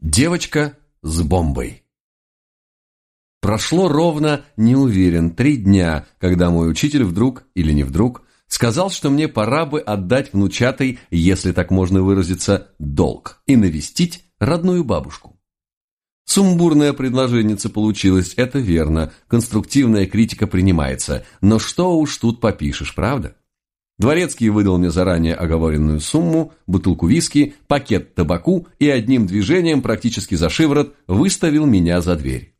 Девочка с бомбой. Прошло ровно, не уверен, три дня, когда мой учитель вдруг, или не вдруг, сказал, что мне пора бы отдать внучатой, если так можно выразиться, долг, и навестить родную бабушку. Сумбурное предложенница получилось, это верно, конструктивная критика принимается, но что уж тут попишешь, правда? Дворецкий выдал мне заранее оговоренную сумму, бутылку виски, пакет табаку и одним движением, практически за шиворот, выставил меня за дверь.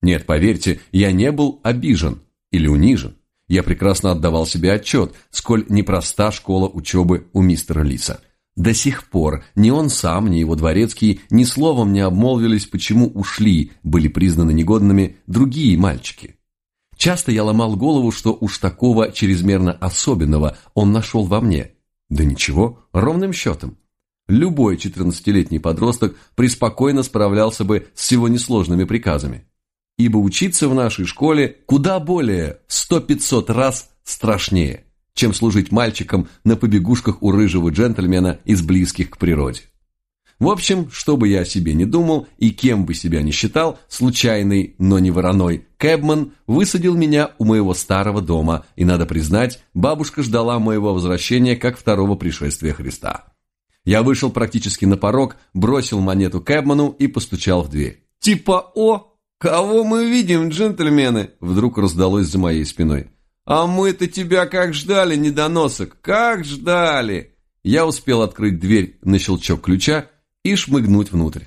Нет, поверьте, я не был обижен или унижен. Я прекрасно отдавал себе отчет, сколь непроста школа учебы у мистера Лиса. До сих пор ни он сам, ни его дворецкий ни словом не обмолвились, почему ушли, были признаны негодными другие мальчики. Часто я ломал голову, что уж такого чрезмерно особенного он нашел во мне. Да ничего, ровным счетом. Любой четырнадцатилетний подросток преспокойно справлялся бы с всего несложными приказами. Ибо учиться в нашей школе куда более сто-пятьсот раз страшнее, чем служить мальчиком на побегушках у рыжего джентльмена из близких к природе. В общем, что бы я о себе не думал и кем бы себя ни считал, случайный, но не вороной, Кэбман высадил меня у моего старого дома, и, надо признать, бабушка ждала моего возвращения как второго пришествия Христа. Я вышел практически на порог, бросил монету Кэбману и постучал в дверь. «Типа о! Кого мы видим, джентльмены?» Вдруг раздалось за моей спиной. «А мы-то тебя как ждали, недоносок! Как ждали!» Я успел открыть дверь на щелчок ключа и шмыгнуть внутрь.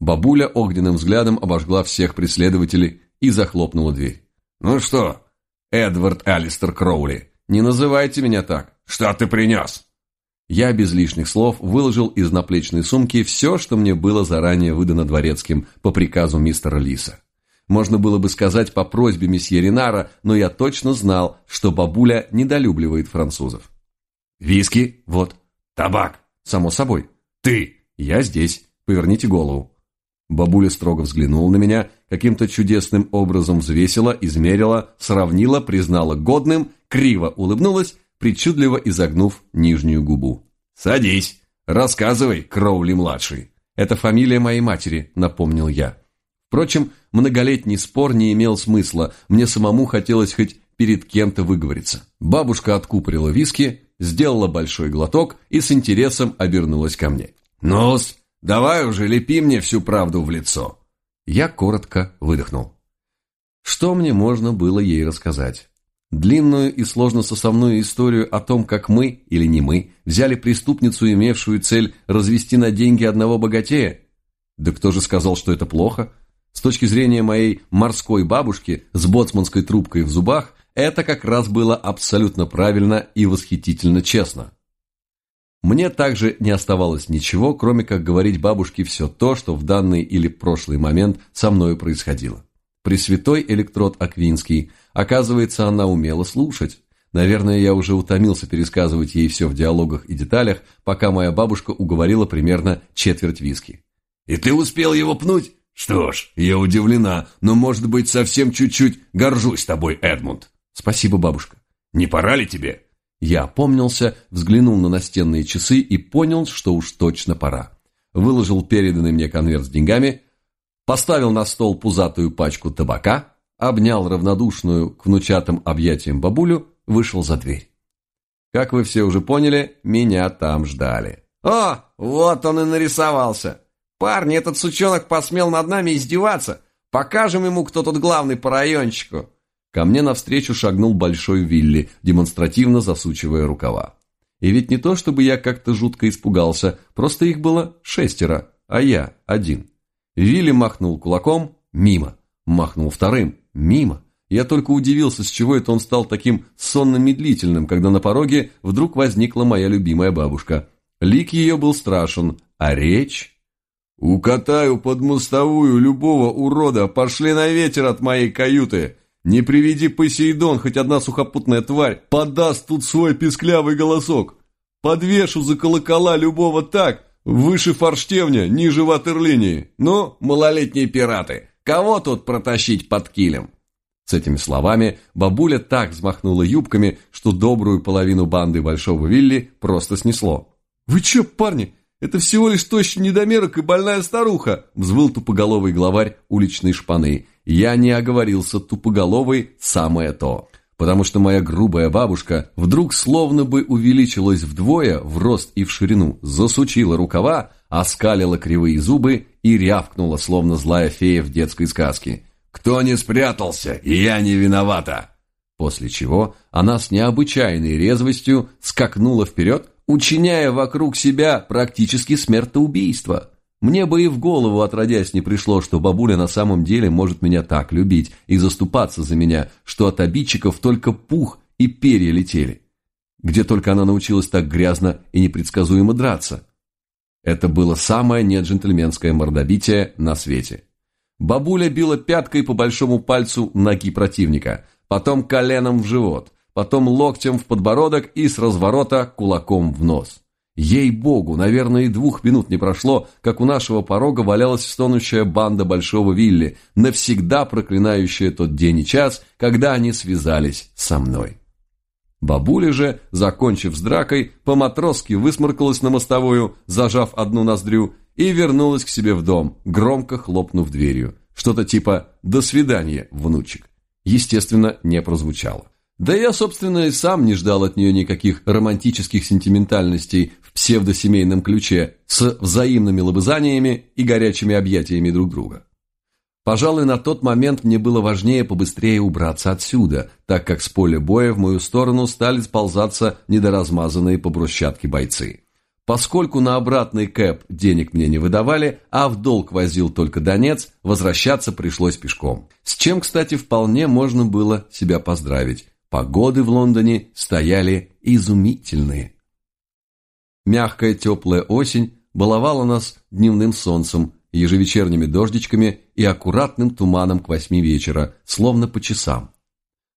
Бабуля огненным взглядом обожгла всех преследователей и захлопнула дверь. «Ну что, Эдвард Алистер Кроули, не называйте меня так. Что ты принес?» Я без лишних слов выложил из наплечной сумки все, что мне было заранее выдано дворецким по приказу мистера Лиса. Можно было бы сказать по просьбе месье Ринара, но я точно знал, что бабуля недолюбливает французов. «Виски, вот. Табак, само собой. Ты, «Я здесь. Поверните голову». Бабуля строго взглянула на меня, каким-то чудесным образом взвесила, измерила, сравнила, признала годным, криво улыбнулась, причудливо изогнув нижнюю губу. «Садись, рассказывай, Кроули-младший». «Это фамилия моей матери», — напомнил я. Впрочем, многолетний спор не имел смысла, мне самому хотелось хоть перед кем-то выговориться. Бабушка откупорила виски, сделала большой глоток и с интересом обернулась ко мне. «Ну-с, давай уже лепи мне всю правду в лицо!» Я коротко выдохнул. Что мне можно было ей рассказать? Длинную и сложно сосовную историю о том, как мы, или не мы, взяли преступницу, имевшую цель развести на деньги одного богатея? Да кто же сказал, что это плохо? С точки зрения моей морской бабушки с боцманской трубкой в зубах, это как раз было абсолютно правильно и восхитительно честно. Мне также не оставалось ничего, кроме как говорить бабушке все то, что в данный или прошлый момент со мною происходило. Пресвятой электрод Аквинский, оказывается, она умела слушать. Наверное, я уже утомился пересказывать ей все в диалогах и деталях, пока моя бабушка уговорила примерно четверть виски. «И ты успел его пнуть? Что ж, я удивлена, но, может быть, совсем чуть-чуть горжусь тобой, Эдмунд». «Спасибо, бабушка». «Не пора ли тебе?» Я опомнился, взглянул на настенные часы и понял, что уж точно пора. Выложил переданный мне конверт с деньгами, поставил на стол пузатую пачку табака, обнял равнодушную к внучатым объятиям бабулю, вышел за дверь. Как вы все уже поняли, меня там ждали. «О, вот он и нарисовался! Парни, этот сучонок посмел над нами издеваться! Покажем ему, кто тут главный по райончику!» Ко мне навстречу шагнул Большой Вилли, демонстративно засучивая рукава. И ведь не то, чтобы я как-то жутко испугался, просто их было шестеро, а я один. Вилли махнул кулаком мимо, махнул вторым мимо. Я только удивился, с чего это он стал таким сонно-медлительным, когда на пороге вдруг возникла моя любимая бабушка. Лик ее был страшен, а речь... «Укатаю под мостовую любого урода, пошли на ветер от моей каюты!» Не приведи Посейдон, хоть одна сухопутная тварь подаст тут свой писклявый голосок. Подвешу за колокола любого так, выше форштевня, ниже ватерлинии. Ну, малолетние пираты, кого тут протащить под килем? С этими словами бабуля так взмахнула юбками, что добрую половину банды Большого Вилли просто снесло. «Вы че, парни, Это всего лишь тощий недомерок и больная старуха!» — взвыл тупоголовый главарь уличной шпаны. Я не оговорился, тупоголовый — самое то. Потому что моя грубая бабушка вдруг словно бы увеличилась вдвое в рост и в ширину, засучила рукава, оскалила кривые зубы и рявкнула, словно злая фея в детской сказке. «Кто не спрятался, я не виновата!» После чего она с необычайной резвостью скакнула вперед, учиняя вокруг себя практически смертоубийство. Мне бы и в голову отродясь не пришло, что бабуля на самом деле может меня так любить и заступаться за меня, что от обидчиков только пух и перья летели. Где только она научилась так грязно и непредсказуемо драться. Это было самое неджентльменское мордобитие на свете. Бабуля била пяткой по большому пальцу ноги противника, потом коленом в живот, потом локтем в подбородок и с разворота кулаком в нос. Ей-богу, наверное, и двух минут не прошло, как у нашего порога валялась стонущая банда Большого Вилли, навсегда проклинающая тот день и час, когда они связались со мной. Бабуля же, закончив с дракой, по-матросски высморкалась на мостовую, зажав одну ноздрю, и вернулась к себе в дом, громко хлопнув дверью. Что-то типа «до свидания, внучек». Естественно, не прозвучало. Да я, собственно, и сам не ждал от нее никаких романтических сентиментальностей в псевдосемейном ключе с взаимными лобызаниями и горячими объятиями друг друга. Пожалуй, на тот момент мне было важнее побыстрее убраться отсюда, так как с поля боя в мою сторону стали сползаться недоразмазанные по брусчатке бойцы. Поскольку на обратный кэп денег мне не выдавали, а в долг возил только Донец, возвращаться пришлось пешком. С чем, кстати, вполне можно было себя поздравить. Погоды в Лондоне стояли изумительные. Мягкая теплая осень баловала нас дневным солнцем, ежевечерними дождичками и аккуратным туманом к восьми вечера, словно по часам.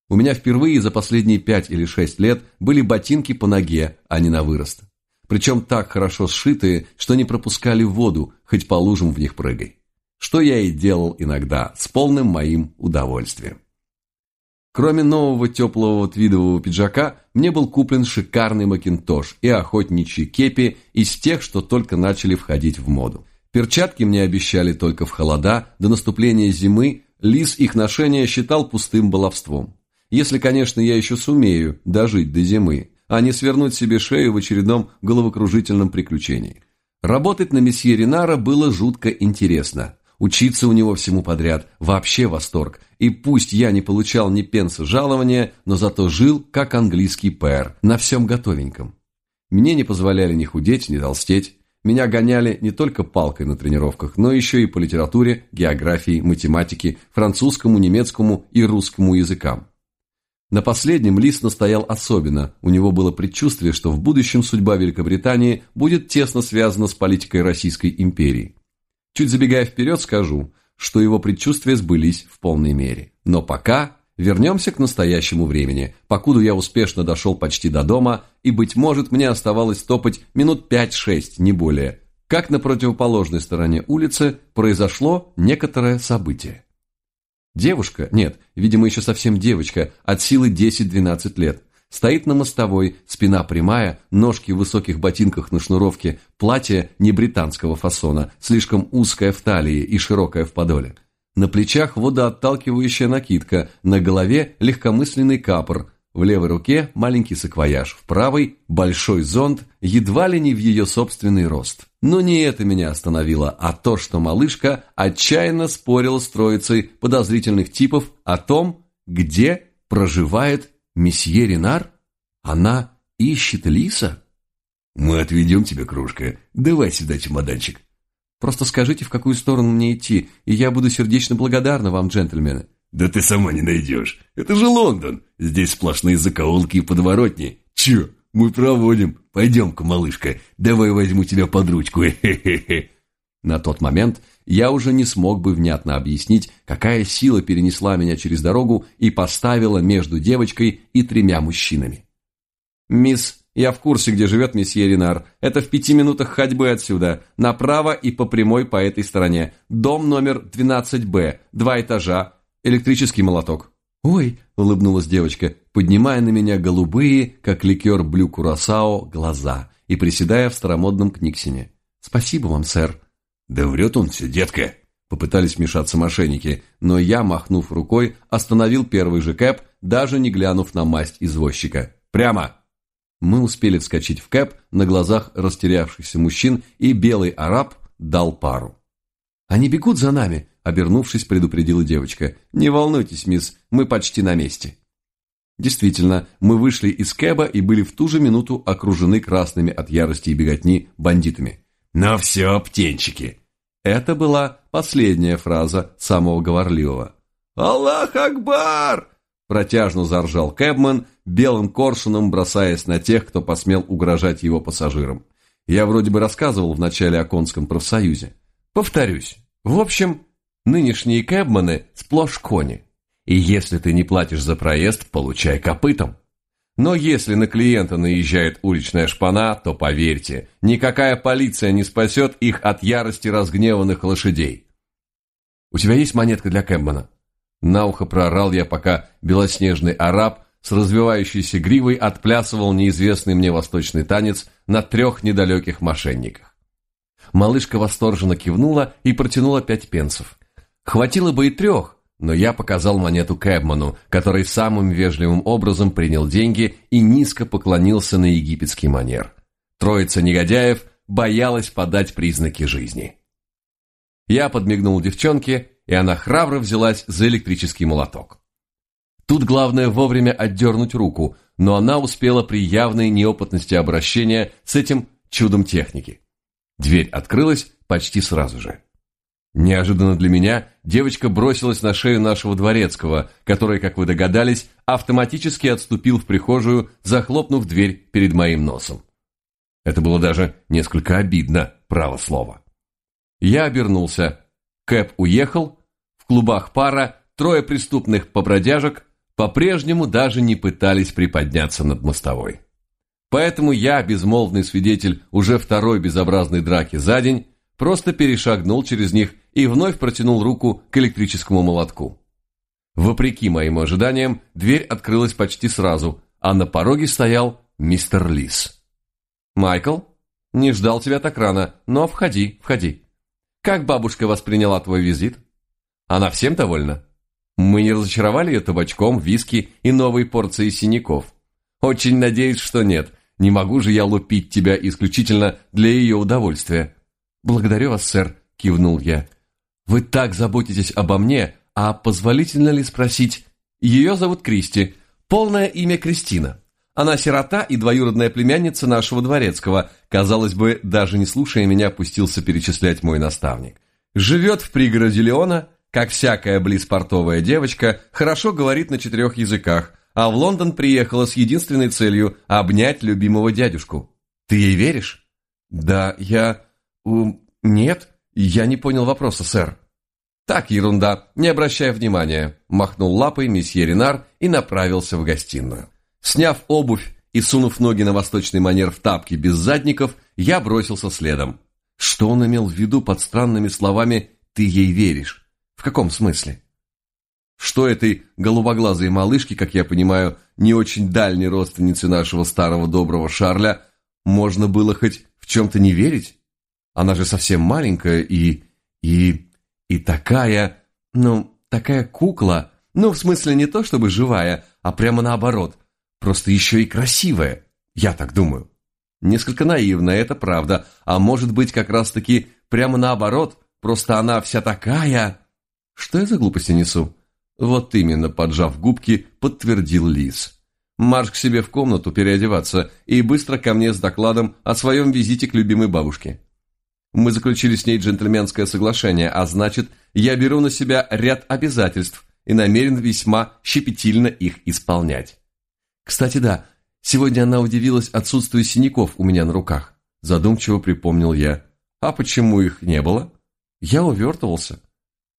У меня впервые за последние пять или шесть лет были ботинки по ноге, а не на вырост. Причем так хорошо сшитые, что не пропускали воду, хоть по лужам в них прыгай. Что я и делал иногда, с полным моим удовольствием. Кроме нового теплого твидового пиджака, мне был куплен шикарный макинтош и охотничьи кепи из тех, что только начали входить в моду. Перчатки мне обещали только в холода, до наступления зимы Лис их ношение считал пустым баловством. Если, конечно, я еще сумею дожить до зимы, а не свернуть себе шею в очередном головокружительном приключении. Работать на месье Ринара было жутко интересно. Учиться у него всему подряд – вообще восторг. И пусть я не получал ни пенса жалования, но зато жил, как английский пэр, на всем готовеньком. Мне не позволяли ни худеть, ни толстеть. Меня гоняли не только палкой на тренировках, но еще и по литературе, географии, математике, французскому, немецкому и русскому языкам. На последнем Лис настоял особенно, у него было предчувствие, что в будущем судьба Великобритании будет тесно связана с политикой Российской империи. Чуть забегая вперед, скажу, что его предчувствия сбылись в полной мере. Но пока вернемся к настоящему времени, покуда я успешно дошел почти до дома, и, быть может, мне оставалось топать минут 5-6, не более, как на противоположной стороне улицы произошло некоторое событие. Девушка, нет, видимо, еще совсем девочка, от силы 10-12 лет, Стоит на мостовой, спина прямая, ножки в высоких ботинках на шнуровке, платье не британского фасона, слишком узкое в талии и широкое в подоле. На плечах водоотталкивающая накидка, на голове легкомысленный капор, в левой руке маленький саквояж, в правой большой зонт, едва ли не в ее собственный рост. Но не это меня остановило, а то, что малышка отчаянно спорила с троицей подозрительных типов о том, где проживает Месье Ренар? Она ищет лиса? Мы отведем тебе, кружка. Давай сюда чемоданчик. Просто скажите, в какую сторону мне идти, и я буду сердечно благодарна вам, джентльмены. Да ты сама не найдешь. Это же Лондон. Здесь сплошные закоулки и подворотни. Че, мы проводим. Пойдем-ка, малышка, давай возьму тебя под ручку. Хе-хе-хе. На тот момент я уже не смог бы внятно объяснить, какая сила перенесла меня через дорогу и поставила между девочкой и тремя мужчинами. «Мисс, я в курсе, где живет месье Ренар. Это в пяти минутах ходьбы отсюда. Направо и по прямой по этой стороне. Дом номер 12Б, два этажа, электрический молоток». «Ой!» – улыбнулась девочка, поднимая на меня голубые, как ликер блю курасао, глаза и приседая в старомодном книгсине. «Спасибо вам, сэр». «Да врет он все, детка!» Попытались вмешаться мошенники, но я, махнув рукой, остановил первый же кэп, даже не глянув на масть извозчика. «Прямо!» Мы успели вскочить в кэп на глазах растерявшихся мужчин, и белый араб дал пару. «Они бегут за нами», — обернувшись, предупредила девочка. «Не волнуйтесь, мисс, мы почти на месте». Действительно, мы вышли из кэба и были в ту же минуту окружены красными от ярости и беготни бандитами. «Ну все, птенчики!» Это была последняя фраза самого говорливого. «Аллах Акбар!» Протяжно заржал Кэбман, белым коршуном бросаясь на тех, кто посмел угрожать его пассажирам. Я вроде бы рассказывал в начале о конском профсоюзе. Повторюсь. В общем, нынешние кэбманы сплошь кони. И если ты не платишь за проезд, получай копытом. Но если на клиента наезжает уличная шпана, то поверьте, никакая полиция не спасет их от ярости разгневанных лошадей. «У тебя есть монетка для Кэмбона?» На ухо проорал я, пока белоснежный араб с развивающейся гривой отплясывал неизвестный мне восточный танец на трех недалеких мошенниках. Малышка восторженно кивнула и протянула пять пенсов. Хватило бы и трех, но я показал монету Кэбману, который самым вежливым образом принял деньги и низко поклонился на египетский манер. Троица негодяев боялась подать признаки жизни. Я подмигнул девчонке, и она храбро взялась за электрический молоток. Тут главное вовремя отдернуть руку, но она успела при явной неопытности обращения с этим чудом техники. Дверь открылась почти сразу же. Неожиданно для меня девочка бросилась на шею нашего дворецкого, который, как вы догадались, автоматически отступил в прихожую, захлопнув дверь перед моим носом. Это было даже несколько обидно, право слово. Я обернулся. Кэп уехал. В клубах пара трое преступных побродяжек по-прежнему даже не пытались приподняться над мостовой. Поэтому я, безмолвный свидетель уже второй безобразной драки за день, просто перешагнул через них и вновь протянул руку к электрическому молотку. Вопреки моим ожиданиям, дверь открылась почти сразу, а на пороге стоял мистер Лис. «Майкл, не ждал тебя так рано, но входи, входи. Как бабушка восприняла твой визит? Она всем довольна? Мы не разочаровали ее табачком, виски и новой порцией синяков. Очень надеюсь, что нет. Не могу же я лупить тебя исключительно для ее удовольствия. «Благодарю вас, сэр», – кивнул я. «Вы так заботитесь обо мне, а позволительно ли спросить...» «Ее зовут Кристи. Полное имя Кристина. Она сирота и двоюродная племянница нашего дворецкого. Казалось бы, даже не слушая меня, пустился перечислять мой наставник. Живет в пригороде Леона, как всякая близпортовая девочка, хорошо говорит на четырех языках, а в Лондон приехала с единственной целью – обнять любимого дядюшку. Ты ей веришь?» «Да, я...» У... «Нет, я не понял вопроса, сэр». «Так, ерунда, не обращай внимания», – махнул лапой месье Ренар и направился в гостиную. Сняв обувь и сунув ноги на восточный манер в тапки без задников, я бросился следом. Что он имел в виду под странными словами «ты ей веришь»? В каком смысле? Что этой голубоглазой малышке, как я понимаю, не очень дальней родственнице нашего старого доброго Шарля, можно было хоть в чем-то не верить? Она же совсем маленькая и... и... и такая... ну, такая кукла. Ну, в смысле, не то чтобы живая, а прямо наоборот. Просто еще и красивая. Я так думаю. Несколько наивно, это правда. А может быть, как раз-таки прямо наоборот. Просто она вся такая... Что я за глупости несу? Вот именно, поджав губки, подтвердил Лис. Марш к себе в комнату переодеваться и быстро ко мне с докладом о своем визите к любимой бабушке. Мы заключили с ней джентльменское соглашение, а значит, я беру на себя ряд обязательств и намерен весьма щепетильно их исполнять. Кстати, да, сегодня она удивилась отсутствию синяков у меня на руках. Задумчиво припомнил я. А почему их не было? Я увертывался.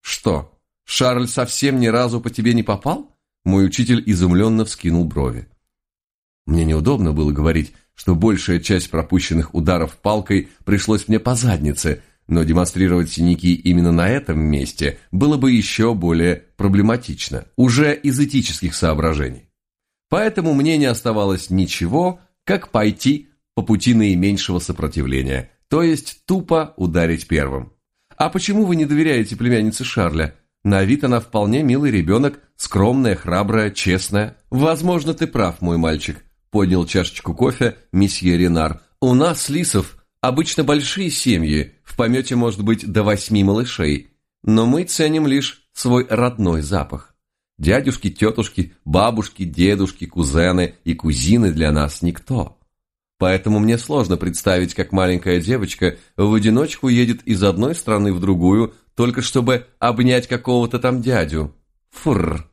Что, Шарль совсем ни разу по тебе не попал? Мой учитель изумленно вскинул брови. Мне неудобно было говорить, что большая часть пропущенных ударов палкой пришлось мне по заднице, но демонстрировать синяки именно на этом месте было бы еще более проблематично, уже из этических соображений. Поэтому мне не оставалось ничего, как пойти по пути наименьшего сопротивления, то есть тупо ударить первым. А почему вы не доверяете племяннице Шарля? На вид она вполне милый ребенок, скромная, храбрая, честная. Возможно, ты прав, мой мальчик, поднял чашечку кофе месье Ренар. У нас, лисов, обычно большие семьи, в помете может быть до восьми малышей, но мы ценим лишь свой родной запах. Дядюшки, тетушки, бабушки, дедушки, кузены и кузины для нас никто. Поэтому мне сложно представить, как маленькая девочка в одиночку едет из одной страны в другую, только чтобы обнять какого-то там дядю. Фррр.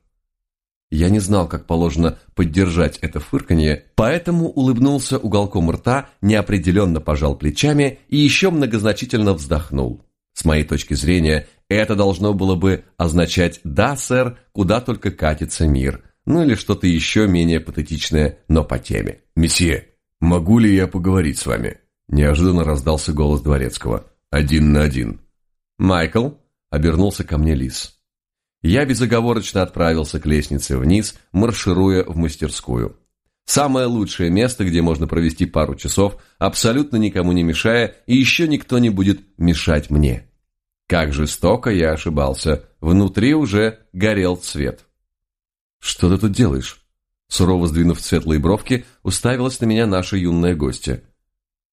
Я не знал, как положено поддержать это фырканье, поэтому улыбнулся уголком рта, неопределенно пожал плечами и еще многозначительно вздохнул. С моей точки зрения, это должно было бы означать «да, сэр, куда только катится мир», ну или что-то еще менее патетичное, но по теме. «Месье, могу ли я поговорить с вами?» Неожиданно раздался голос дворецкого. «Один на один». «Майкл?» — обернулся ко мне Лис. Я безоговорочно отправился к лестнице вниз, маршируя в мастерскую. Самое лучшее место, где можно провести пару часов, абсолютно никому не мешая, и еще никто не будет мешать мне. Как жестоко я ошибался. Внутри уже горел цвет. «Что ты тут делаешь?» Сурово сдвинув светлые бровки, уставилась на меня наша юная гостья.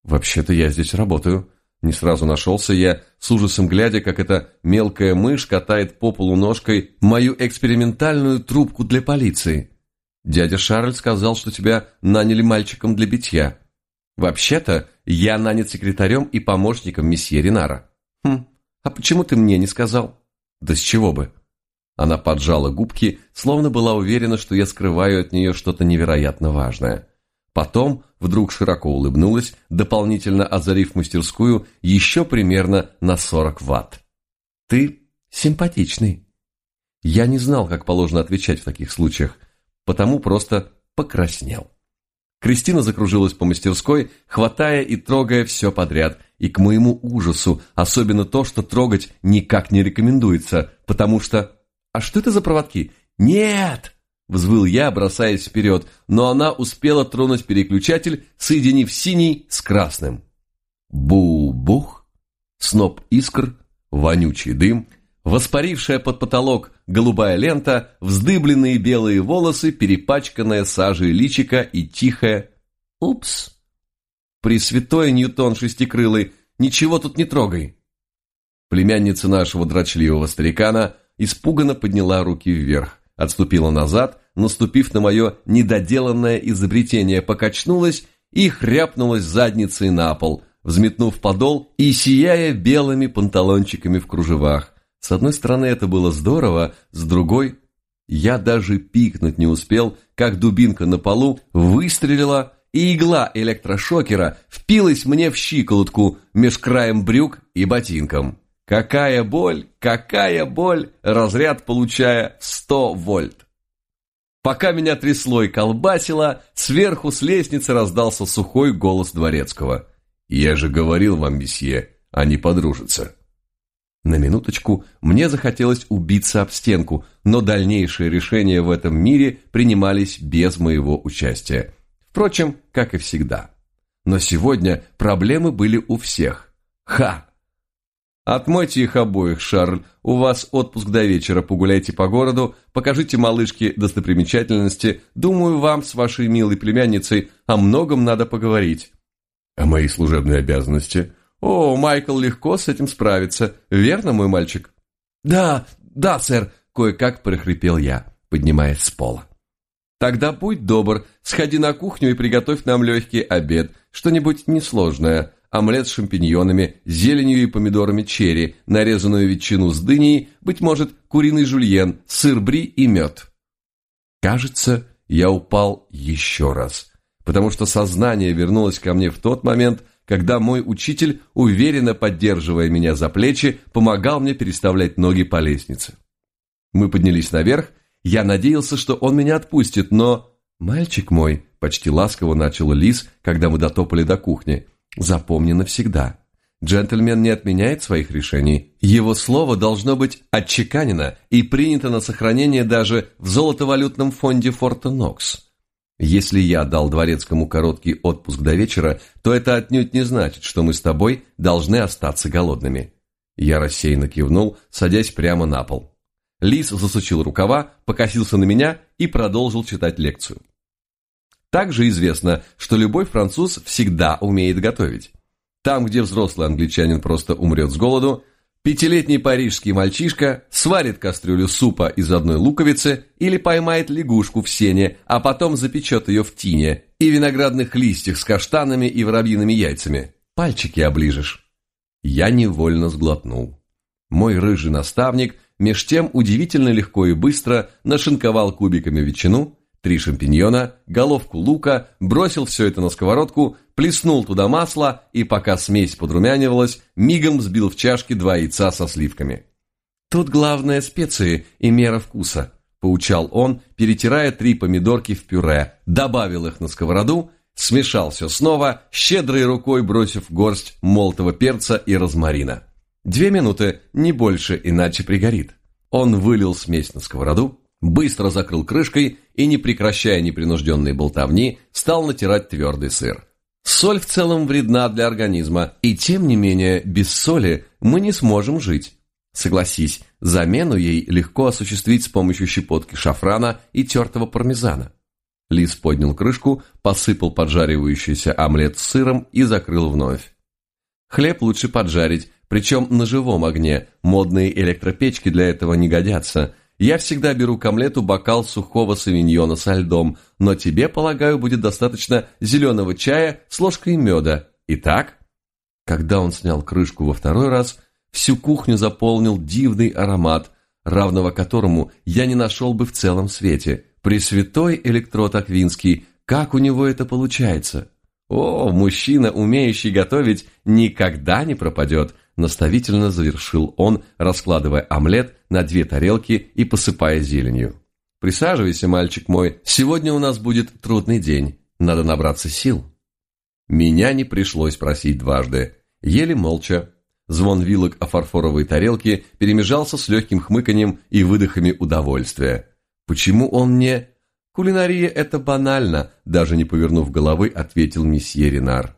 «Вообще-то я здесь работаю». Не сразу нашелся я, с ужасом глядя, как эта мелкая мышь катает по полу ножкой мою экспериментальную трубку для полиции. Дядя Шарль сказал, что тебя наняли мальчиком для битья. Вообще-то, я нанят секретарем и помощником месье Ринара. Хм, «А почему ты мне не сказал?» «Да с чего бы?» Она поджала губки, словно была уверена, что я скрываю от нее что-то невероятно важное. Потом вдруг широко улыбнулась, дополнительно озарив мастерскую еще примерно на 40 ватт. «Ты симпатичный». Я не знал, как положено отвечать в таких случаях, потому просто покраснел. Кристина закружилась по мастерской, хватая и трогая все подряд, и к моему ужасу, особенно то, что трогать никак не рекомендуется, потому что... «А что это за проводки?» «Нет!» — взвыл я, бросаясь вперед, но она успела тронуть переключатель, соединив синий с красным. Бу-бух! Сноп искр, вонючий дым, воспарившая под потолок голубая лента, вздыбленные белые волосы, перепачканная сажей личика и тихое «Упс!» Пресвятой Ньютон шестикрылый, ничего тут не трогай. Племянница нашего дрочливого старикана испуганно подняла руки вверх, отступила назад, наступив на мое недоделанное изобретение, покачнулась и хряпнулась задницей на пол, взметнув подол и сияя белыми панталончиками в кружевах. С одной стороны, это было здорово, с другой, я даже пикнуть не успел, как дубинка на полу выстрелила и игла электрошокера впилась мне в щиколотку меж краем брюк и ботинком. Какая боль, какая боль, разряд получая 100 вольт. Пока меня трясло и колбасило, сверху с лестницы раздался сухой голос дворецкого. «Я же говорил вам, месье, они подружатся». На минуточку мне захотелось убиться об стенку, но дальнейшие решения в этом мире принимались без моего участия. Впрочем, как и всегда. Но сегодня проблемы были у всех. Ха! Отмойте их обоих, Шарль. У вас отпуск до вечера. Погуляйте по городу, покажите малышке достопримечательности. Думаю, вам с вашей милой племянницей о многом надо поговорить. А мои служебные обязанности? О, Майкл легко с этим справится. Верно, мой мальчик? Да, да, сэр, кое-как прохрипел я, поднимаясь с пола. Тогда будь добр, сходи на кухню и приготовь нам легкий обед, что-нибудь несложное. Омлет с шампиньонами, зеленью и помидорами черри, нарезанную ветчину с дыней, быть может, куриный жульен, сыр бри и мед. Кажется, я упал еще раз, потому что сознание вернулось ко мне в тот момент, когда мой учитель, уверенно поддерживая меня за плечи, помогал мне переставлять ноги по лестнице. Мы поднялись наверх, я надеялся, что он меня отпустит, но... «Мальчик мой», — почти ласково начал Лис, когда мы дотопали до кухни, — «запомни навсегда. Джентльмен не отменяет своих решений. Его слово должно быть отчеканено и принято на сохранение даже в золотовалютном фонде Форта Нокс. Если я дал дворецкому короткий отпуск до вечера, то это отнюдь не значит, что мы с тобой должны остаться голодными. Я рассеянно кивнул, садясь прямо на пол. Лис засучил рукава, покосился на меня и продолжил читать лекцию. Также известно, что любой француз всегда умеет готовить. Там, где взрослый англичанин просто умрет с голоду, пятилетний парижский мальчишка сварит кастрюлю супа из одной луковицы или поймает лягушку в сене, а потом запечет ее в тине и виноградных листьях с каштанами и воробьиными яйцами. Пальчики оближешь. Я невольно сглотнул. Мой рыжий наставник меж тем удивительно легко и быстро нашинковал кубиками ветчину, три шампиньона, головку лука, бросил все это на сковородку, плеснул туда масло и, пока смесь подрумянивалась, мигом взбил в чашке два яйца со сливками. «Тут главное специи и мера вкуса», – поучал он, перетирая три помидорки в пюре, добавил их на сковороду, смешал все снова, щедрой рукой бросив горсть молотого перца и розмарина. Две минуты, не больше, иначе пригорит. Он вылил смесь на сковороду, быстро закрыл крышкой и, не прекращая непринужденной болтовни, стал натирать твердый сыр. Соль в целом вредна для организма, и тем не менее без соли мы не сможем жить. Согласись, замену ей легко осуществить с помощью щепотки шафрана и тертого пармезана. Лис поднял крышку, посыпал поджаривающийся омлет с сыром и закрыл вновь. Хлеб лучше поджарить, причем на живом огне, модные электропечки для этого не годятся – я всегда беру к омлету бокал сухого савиньона со льдом, но тебе, полагаю, будет достаточно зеленого чая с ложкой меда. Итак, когда он снял крышку во второй раз, всю кухню заполнил дивный аромат, равного которому я не нашел бы в целом свете. Пресвятой электрод Аквинский, как у него это получается? О, мужчина, умеющий готовить, никогда не пропадет, наставительно завершил он, раскладывая омлет на две тарелки и посыпая зеленью. «Присаживайся, мальчик мой, сегодня у нас будет трудный день, надо набраться сил». Меня не пришлось просить дважды, еле молча. Звон вилок о фарфоровой тарелке перемежался с легким хмыканьем и выдохами удовольствия. Почему он не... «Кулинария – это банально», даже не повернув головы, ответил месье Ренар.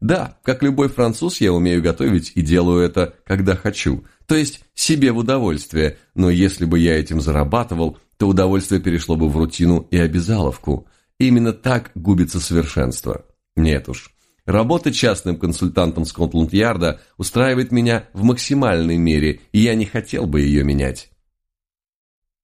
Да, как любой француз, я умею готовить и делаю это, когда хочу, то есть себе в удовольствие, но если бы я этим зарабатывал, то удовольствие перешло бы в рутину и обязаловку. Именно так губится совершенство. Нет уж. Работа частным консультантом Скотланд-Ярда устраивает меня в максимальной мере, и я не хотел бы ее менять.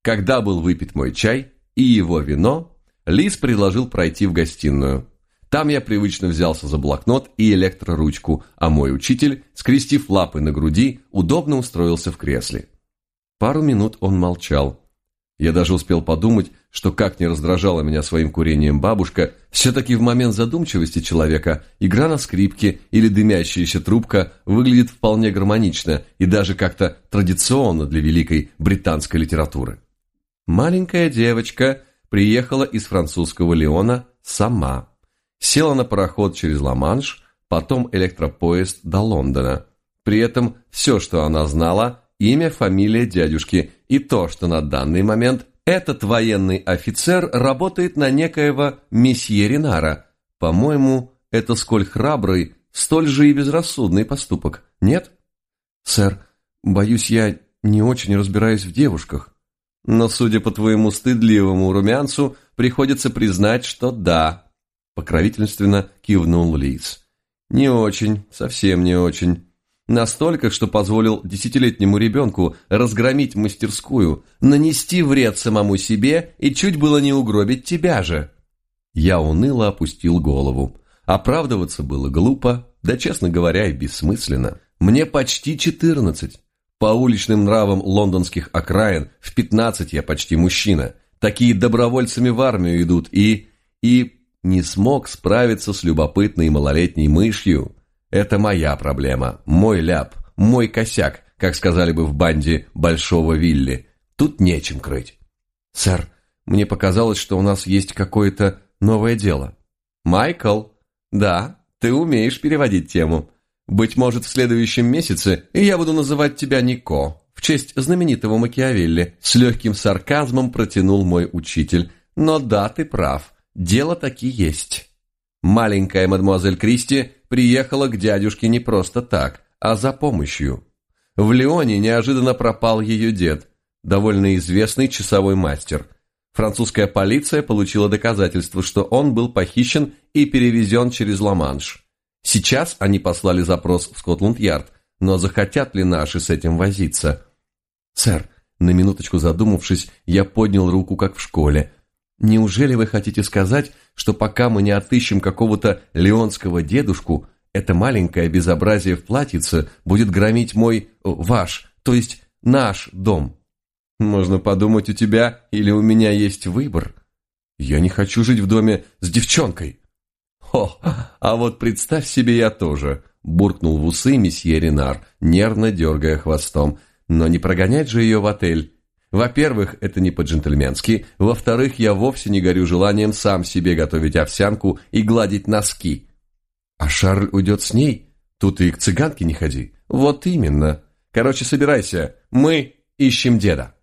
Когда был выпит мой чай и его вино, Лис предложил пройти в гостиную. Там я привычно взялся за блокнот и электроручку, а мой учитель, скрестив лапы на груди, удобно устроился в кресле. Пару минут он молчал. Я даже успел подумать, что как не раздражала меня своим курением бабушка, все-таки в момент задумчивости человека игра на скрипке или дымящаяся трубка выглядит вполне гармонично и даже как-то традиционно для великой британской литературы. Маленькая девочка приехала из французского Леона сама села на пароход через Ла-Манш, потом электропоезд до Лондона. При этом все, что она знала, имя, фамилия дядюшки и то, что на данный момент этот военный офицер работает на некоего месье Ренара. По-моему, это сколь храбрый, столь же и безрассудный поступок, нет? Сэр, боюсь, я не очень разбираюсь в девушках. Но, судя по твоему стыдливому румянцу, приходится признать, что да, Покровительственно кивнул Лис. Не очень, совсем не очень. Настолько, что позволил десятилетнему ребенку разгромить мастерскую, нанести вред самому себе и чуть было не угробить тебя же. Я уныло опустил голову. Оправдываться было глупо, да, честно говоря, и бессмысленно. Мне почти четырнадцать. По уличным нравам лондонских окраин в пятнадцать я почти мужчина. Такие добровольцами в армию идут и... и не смог справиться с любопытной малолетней мышью. Это моя проблема, мой ляп, мой косяк, как сказали бы в банде Большого Вилли. Тут нечем крыть. Сэр, мне показалось, что у нас есть какое-то новое дело. Майкл, да, ты умеешь переводить тему. Быть может, в следующем месяце я буду называть тебя Нико, в честь знаменитого Макиавелли. С легким сарказмом протянул мой учитель. Но да, ты прав. Дело таки есть. Маленькая мадемуазель Кристи приехала к дядюшке не просто так, а за помощью. В Лионе неожиданно пропал ее дед, довольно известный часовой мастер. Французская полиция получила доказательство, что он был похищен и перевезен через Ла-Манш. Сейчас они послали запрос в Скотланд-Ярд, но захотят ли наши с этим возиться? Сэр, на минуточку задумавшись, я поднял руку, как в школе. Неужели вы хотите сказать, что пока мы не отыщем какого-то леонского дедушку, это маленькое безобразие в платьице будет громить мой, ваш, то есть наш дом? Можно подумать, у тебя или у меня есть выбор. Я не хочу жить в доме с девчонкой. О, а вот представь себе я тоже, буркнул в усы месье Ренар, нервно дергая хвостом. Но не прогонять же ее в отель. Во-первых, это не по-джентльменски. Во-вторых, я вовсе не горю желанием сам себе готовить овсянку и гладить носки. А Шарль уйдет с ней? Тут и к цыганке не ходи. Вот именно. Короче, собирайся. Мы ищем деда.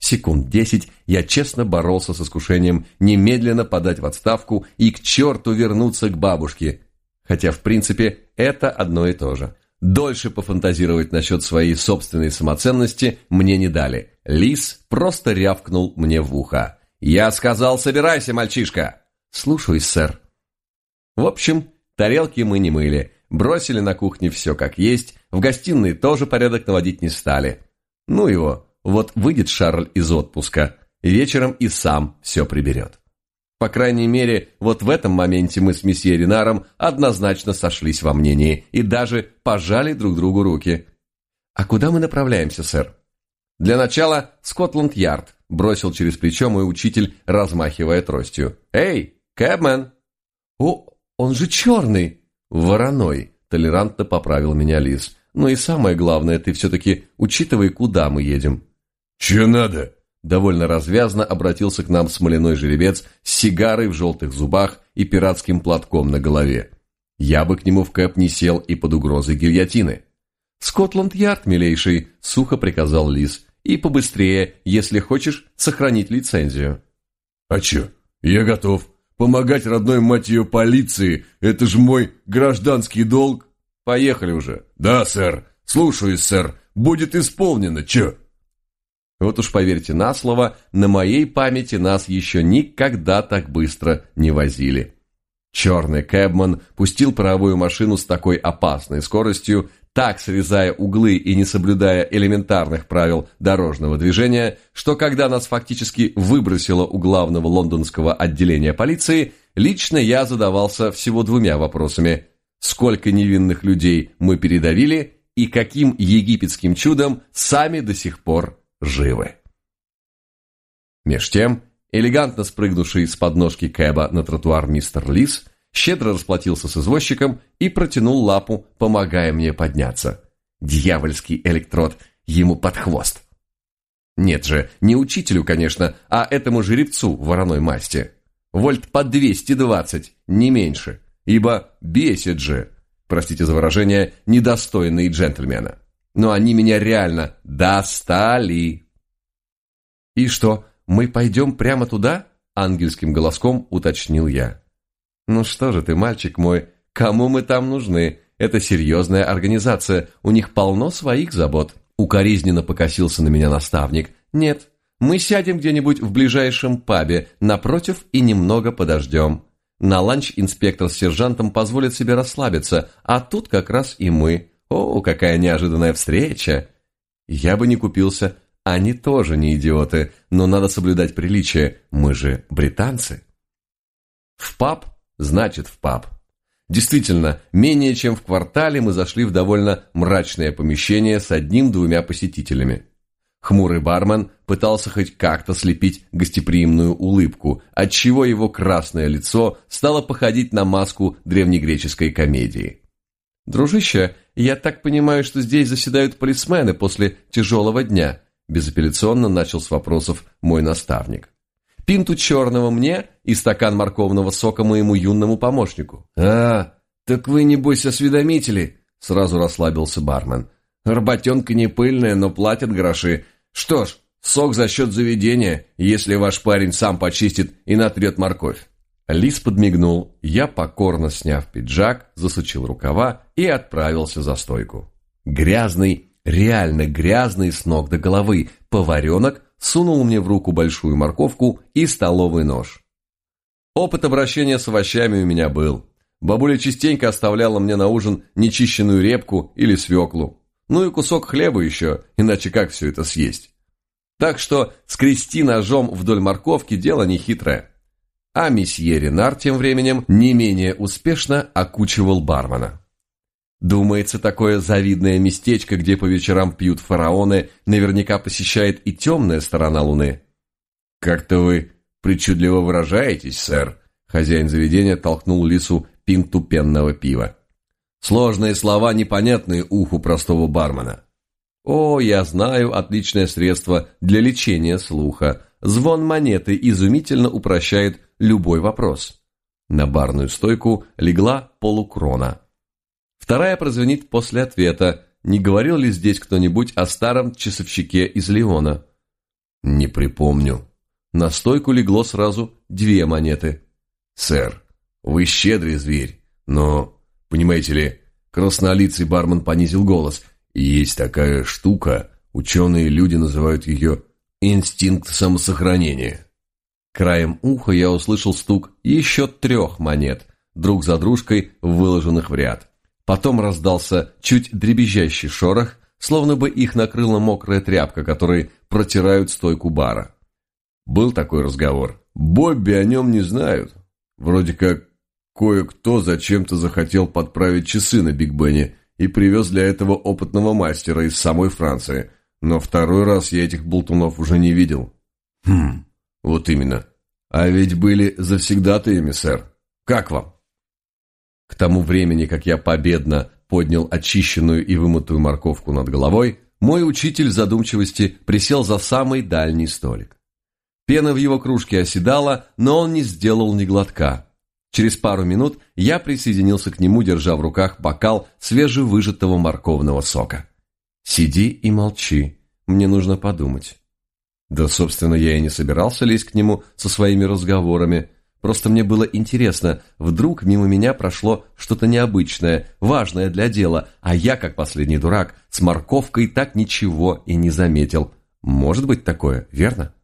Секунд десять я честно боролся с искушением немедленно подать в отставку и к черту вернуться к бабушке. Хотя, в принципе, это одно и то же. Дольше пофантазировать насчет своей собственной самоценности мне не дали. Лис просто рявкнул мне в ухо. «Я сказал, собирайся, мальчишка!» «Слушаюсь, сэр». В общем, тарелки мы не мыли, бросили на кухне все как есть, в гостиной тоже порядок наводить не стали. Ну его, вот выйдет Шарль из отпуска, вечером и сам все приберет. По крайней мере, вот в этом моменте мы с месье Ринаром однозначно сошлись во мнении и даже пожали друг другу руки. «А куда мы направляемся, сэр?» «Для начала Скотланд-Ярд», – бросил через плечо мой учитель, размахивая тростью. «Эй, Кэбмен!» «О, он же черный!» «Вороной», – толерантно поправил меня Лис. «Ну и самое главное, ты все-таки учитывай, куда мы едем». «Че надо?» Довольно развязно обратился к нам смоляной жеребец с сигарой в желтых зубах и пиратским платком на голове. Я бы к нему в кэп не сел и под угрозой гильотины. «Скотланд-Ярд, милейший», — сухо приказал Лис. «И побыстрее, если хочешь сохранить лицензию». «А чё? Я готов. Помогать родной мать ее полиции — это же мой гражданский долг». «Поехали уже». «Да, сэр. Слушаюсь, сэр. Будет исполнено. Чё?» Вот уж поверьте на слово, на моей памяти нас еще никогда так быстро не возили. Черный кэбман пустил паровую машину с такой опасной скоростью, так срезая углы и не соблюдая элементарных правил дорожного движения, что когда нас фактически выбросило у главного лондонского отделения полиции, лично я задавался всего двумя вопросами. Сколько невинных людей мы передавили и каким египетским чудом сами до сих пор живы. Меж тем, элегантно спрыгнувший с подножки Кэба на тротуар мистер Лис щедро расплатился с извозчиком и протянул лапу, помогая мне подняться. Дьявольский электрод ему под хвост. Нет же, не учителю, конечно, а этому жеребцу вороной масти. Вольт по 220, не меньше, ибо бесит же, простите за выражение, недостойные джентльмена но они меня реально достали. «И что, мы пойдем прямо туда?» – ангельским голоском уточнил я. «Ну что же ты, мальчик мой, кому мы там нужны? Это серьезная организация, у них полно своих забот». Укоризненно покосился на меня наставник. «Нет, мы сядем где-нибудь в ближайшем пабе, напротив и немного подождем. На ланч инспектор с сержантом позволит себе расслабиться, а тут как раз и мы. О, какая неожиданная встреча! Я бы не купился, они тоже не идиоты, но надо соблюдать приличие, мы же британцы. В паб значит в паб. Действительно, менее чем в квартале мы зашли в довольно мрачное помещение с одним-двумя посетителями. Хмурый бармен пытался хоть как-то слепить гостеприимную улыбку, отчего его красное лицо стало походить на маску древнегреческой комедии. «Дружище, я так понимаю, что здесь заседают полисмены после тяжелого дня», безапелляционно начал с вопросов мой наставник. «Пинту черного мне и стакан морковного сока моему юному помощнику». «А, так вы, небось, осведомители?» сразу расслабился бармен. «Работенка не пыльная, но платят гроши. Что ж, Сок за счет заведения, если ваш парень сам почистит и натрет морковь. Лис подмигнул, я, покорно сняв пиджак, засучил рукава и отправился за стойку. Грязный, реально грязный с ног до головы, поваренок сунул мне в руку большую морковку и столовый нож. Опыт обращения с овощами у меня был. Бабуля частенько оставляла мне на ужин нечищенную репку или свеклу. Ну и кусок хлеба еще, иначе как все это съесть? Так что скрести ножом вдоль морковки дело нехитрое. А месье Ренар тем временем не менее успешно окучивал бармена. Думается, такое завидное местечко, где по вечерам пьют фараоны, наверняка посещает и темная сторона Луны. «Как-то вы причудливо выражаетесь, сэр», — хозяин заведения толкнул лису пинту пенного пива. Сложные слова, непонятные уху простого бармена. О, я знаю отличное средство для лечения слуха. Звон монеты изумительно упрощает любой вопрос. На барную стойку легла полукрона. Вторая прозвенит после ответа. Не говорил ли здесь кто-нибудь о старом часовщике из Леона? Не припомню. На стойку легло сразу две монеты. Сэр, вы щедрый зверь, но, понимаете ли, краснолицый бармен понизил голос. Есть такая штука, ученые люди называют ее инстинкт самосохранения. Краем уха я услышал стук еще трех монет, друг за дружкой, выложенных в ряд. Потом раздался чуть дребезжащий шорох, словно бы их накрыла мокрая тряпка, которой протирают стойку бара. Был такой разговор. Бобби о нем не знают. Вроде как кое-кто зачем-то захотел подправить часы на Биг Бене и привез для этого опытного мастера из самой Франции. Но второй раз я этих болтунов уже не видел. Хм, вот именно. А ведь были завсегдатаями, сэр. Как вам? К тому времени, как я победно поднял очищенную и вымытую морковку над головой, мой учитель задумчивости присел за самый дальний столик. Пена в его кружке оседала, но он не сделал ни глотка. Через пару минут я присоединился к нему, держа в руках бокал свежевыжатого морковного сока. «Сиди и молчи, мне нужно подумать». Да, собственно, я и не собирался лезть к нему со своими разговорами, Просто мне было интересно, вдруг мимо меня прошло что-то необычное, важное для дела, а я, как последний дурак, с морковкой так ничего и не заметил. Может быть такое, верно?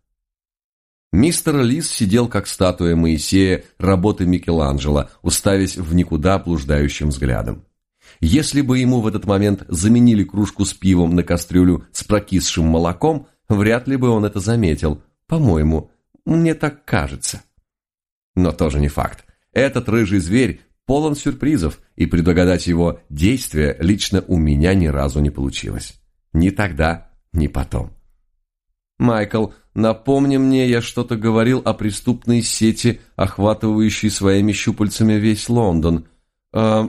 Мистер Лис сидел как статуя Моисея работы Микеланджело, уставясь в никуда блуждающим взглядом. Если бы ему в этот момент заменили кружку с пивом на кастрюлю с прокисшим молоком, вряд ли бы он это заметил. По-моему, мне так кажется. Но тоже не факт. Этот рыжий зверь полон сюрпризов, и предугадать его действия лично у меня ни разу не получилось. Ни тогда, ни потом. «Майкл, напомни мне, я что-то говорил о преступной сети, охватывающей своими щупальцами весь Лондон. Э,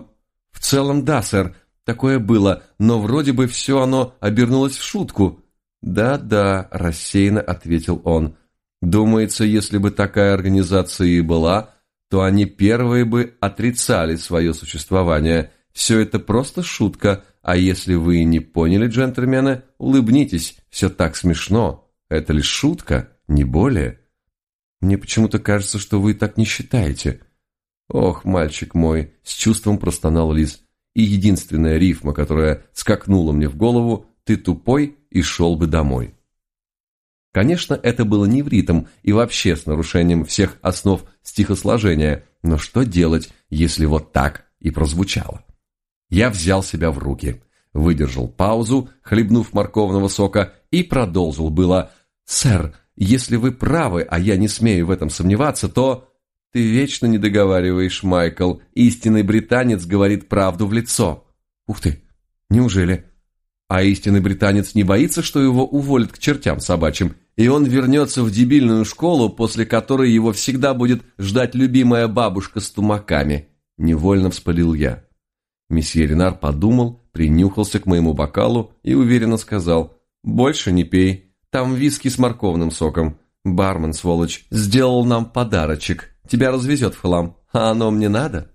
в целом, да, сэр, такое было, но вроде бы все оно обернулось в шутку». «Да-да», – рассеянно ответил он. Думается, если бы такая организация и была, то они первые бы отрицали свое существование. Все это просто шутка, а если вы не поняли, джентльмены, улыбнитесь, все так смешно. Это лишь шутка, не более. Мне почему-то кажется, что вы так не считаете. Ох, мальчик мой, с чувством простонал Лиз. И единственная рифма, которая скакнула мне в голову, ты тупой и шел бы домой. Конечно, это было не в ритм и вообще с нарушением всех основ стихосложения, но что делать, если вот так и прозвучало? Я взял себя в руки, выдержал паузу, хлебнув морковного сока, и продолжил было «Сэр, если вы правы, а я не смею в этом сомневаться, то...» «Ты вечно не договариваешь, Майкл. Истинный британец говорит правду в лицо». «Ух ты! Неужели?» А истинный британец не боится, что его уволят к чертям собачьим, и он вернется в дебильную школу, после которой его всегда будет ждать любимая бабушка с тумаками. Невольно вспылил я. Месье Ренар подумал, принюхался к моему бокалу и уверенно сказал «Больше не пей, там виски с морковным соком. Бармен, сволочь, сделал нам подарочек, тебя развезет в хлам, а оно мне надо?»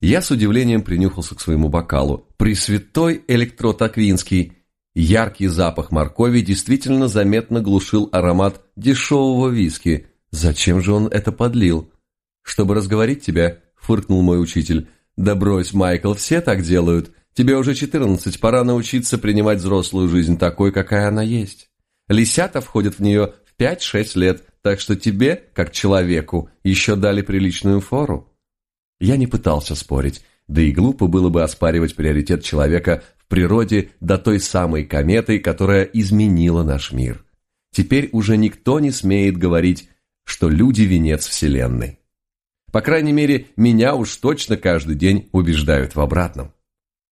Я с удивлением принюхался к своему бокалу. «Пресвятой электрод Аквинский! Яркий запах моркови действительно заметно глушил аромат дешевого виски. Зачем же он это подлил? «Чтобы разговорить тебя», — фыркнул мой учитель. «Да брось, Майкл, все так делают. Тебе уже четырнадцать, пора научиться принимать взрослую жизнь такой, какая она есть. Лисята входят в нее в пять-шесть лет, так что тебе, как человеку, еще дали приличную фору». Я не пытался спорить, да и глупо было бы оспаривать приоритет человека в природе до той самой кометы, которая изменила наш мир. Теперь уже никто не смеет говорить, что люди – венец Вселенной. По крайней мере, меня уж точно каждый день убеждают в обратном.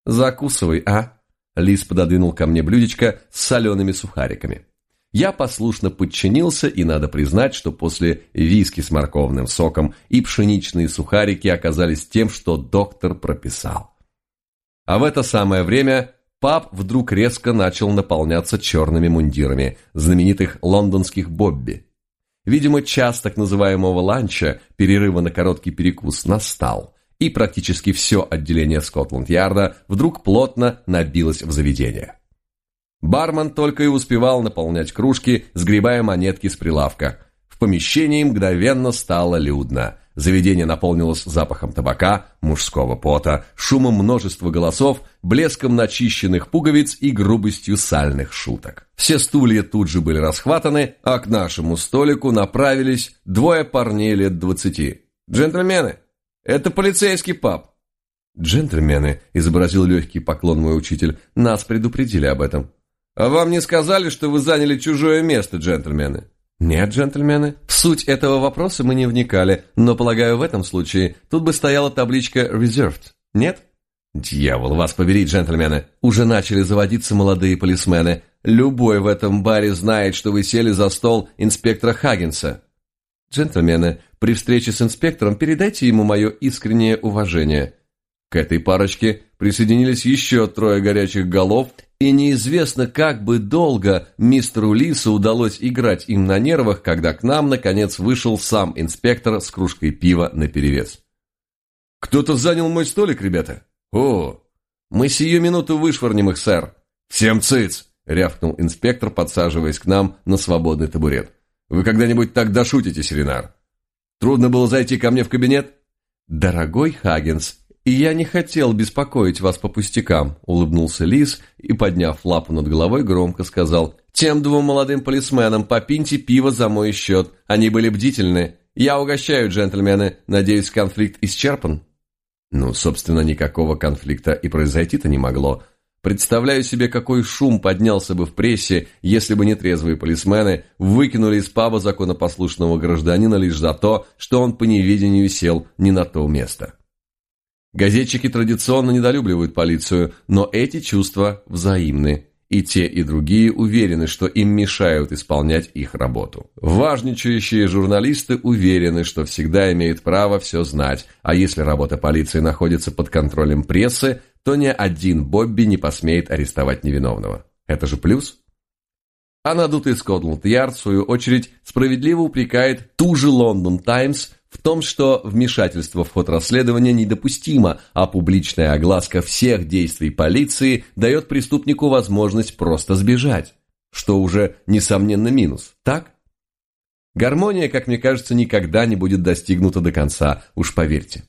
«Закусывай, а?» Лис пододвинул ко мне блюдечко с солеными сухариками. Я послушно подчинился, и надо признать, что после виски с морковным соком и пшеничные сухарики оказались тем, что доктор прописал. А в это самое время паб вдруг резко начал наполняться черными мундирами знаменитых лондонских «Бобби». Видимо, час так называемого ланча, перерыва на короткий перекус, настал, и практически все отделение Скотланд-Ярда вдруг плотно набилось в заведение. Бармен только и успевал наполнять кружки, сгребая монетки с прилавка. В помещении мгновенно стало людно. Заведение наполнилось запахом табака, мужского пота, шумом множества голосов, блеском начищенных пуговиц и грубостью сальных шуток. Все стулья тут же были расхватаны, а к нашему столику направились двое парней лет двадцати. «Джентльмены, это полицейский паб!» «Джентльмены», — изобразил легкий поклон мой учитель, — «нас предупредили об этом». «А вам не сказали, что вы заняли чужое место, джентльмены?» «Нет, джентльмены, в суть этого вопроса мы не вникали, но, полагаю, в этом случае тут бы стояла табличка «Reserved». Нет?» «Дьявол, вас побери, джентльмены! Уже начали заводиться молодые полисмены. Любой в этом баре знает, что вы сели за стол инспектора Хаггинса. Джентльмены, при встрече с инспектором передайте ему мое искреннее уважение». К этой парочке присоединились еще трое горячих голов и неизвестно, как бы долго мистеру Лису удалось играть им на нервах, когда к нам, наконец, вышел сам инспектор с кружкой пива наперевес. «Кто-то занял мой столик, ребята?» «О, мы сию минуту вышвырнем их, сэр!» «Всем цыц!» — рявкнул инспектор, подсаживаясь к нам на свободный табурет. «Вы когда-нибудь так дошутитесь, Ренар? Трудно было зайти ко мне в кабинет?» «Дорогой Хаггинс, «И я не хотел беспокоить вас по пустякам», — улыбнулся Лис и, подняв лапу над головой, громко сказал. «Тем двум молодым полисменам попиньте пиво за мой счет. Они были бдительны. Я угощаю, джентльмены. Надеюсь, конфликт исчерпан?» Ну, собственно, никакого конфликта и произойти-то не могло. Представляю себе, какой шум поднялся бы в прессе, если бы нетрезвые полисмены выкинули из паба законопослушного гражданина лишь за то, что он по неведению сел не на то место. Газетчики традиционно недолюбливают полицию, но эти чувства взаимны. И те, и другие уверены, что им мешают исполнять их работу. Важничающие журналисты уверены, что всегда имеют право все знать, а если работа полиции находится под контролем прессы, то ни один Бобби не посмеет арестовать невиновного. Это же плюс. А надутый Скотланд-Ярд, в свою очередь, справедливо упрекает ту же Лондон Таймс в том, что вмешательство в ход расследования недопустимо, а публичная огласка всех действий полиции дает преступнику возможность просто сбежать, что уже, несомненно, минус, так? Гармония, как мне кажется, никогда не будет достигнута до конца, уж поверьте.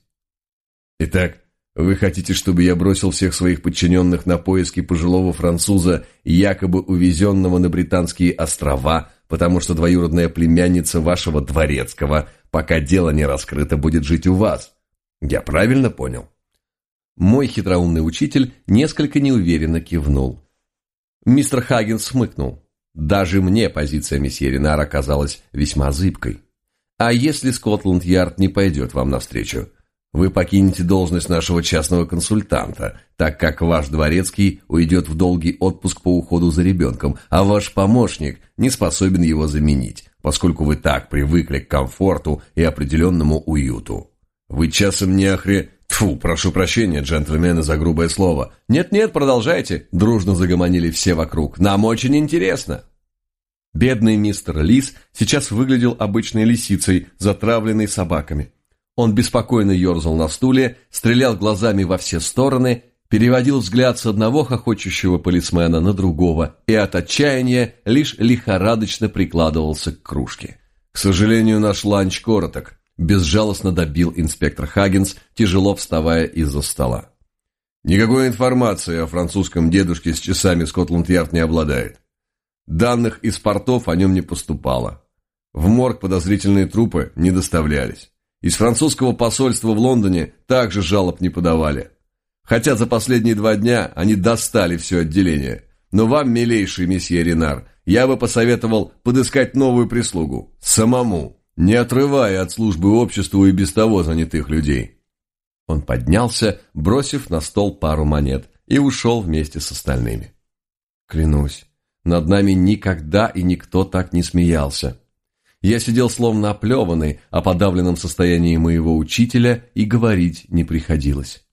Итак, вы хотите, чтобы я бросил всех своих подчиненных на поиски пожилого француза, якобы увезенного на Британские острова, потому что двоюродная племянница вашего дворецкого, пока дело не раскрыто, будет жить у вас. Я правильно понял? Мой хитроумный учитель несколько неуверенно кивнул. Мистер Хаггинс смыкнул. Даже мне позиция месье Ренара казалась весьма зыбкой. А если Скотланд-Ярд не пойдет вам навстречу? Вы покинете должность нашего частного консультанта, так как ваш дворецкий уйдет в долгий отпуск по уходу за ребенком, а ваш помощник не способен его заменить, поскольку вы так привыкли к комфорту и определенному уюту. Вы часом не охре... Тфу, прошу прощения, джентльмены, за грубое слово. Нет-нет, продолжайте, дружно загомонили все вокруг. Нам очень интересно. Бедный мистер Лис сейчас выглядел обычной лисицей, затравленной собаками. Он беспокойно ерзал на стуле, стрелял глазами во все стороны переводил взгляд с одного хохочущего полисмена на другого и от отчаяния лишь лихорадочно прикладывался к кружке. «К сожалению, наш ланч короток», – безжалостно добил инспектор Хаггинс, тяжело вставая из-за стола. «Никакой информации о французском дедушке с часами Скотланд-Ярд не обладает. Данных из портов о нем не поступало. В морг подозрительные трупы не доставлялись. Из французского посольства в Лондоне также жалоб не подавали. Хотя за последние два дня они достали все отделение. Но вам, милейший месье Ренар, я бы посоветовал подыскать новую прислугу. Самому, не отрывая от службы обществу и без того занятых людей. Он поднялся, бросив на стол пару монет, и ушел вместе с остальными. Клянусь, над нами никогда и никто так не смеялся. Я сидел словно оплеванный о подавленном состоянии моего учителя и говорить не приходилось.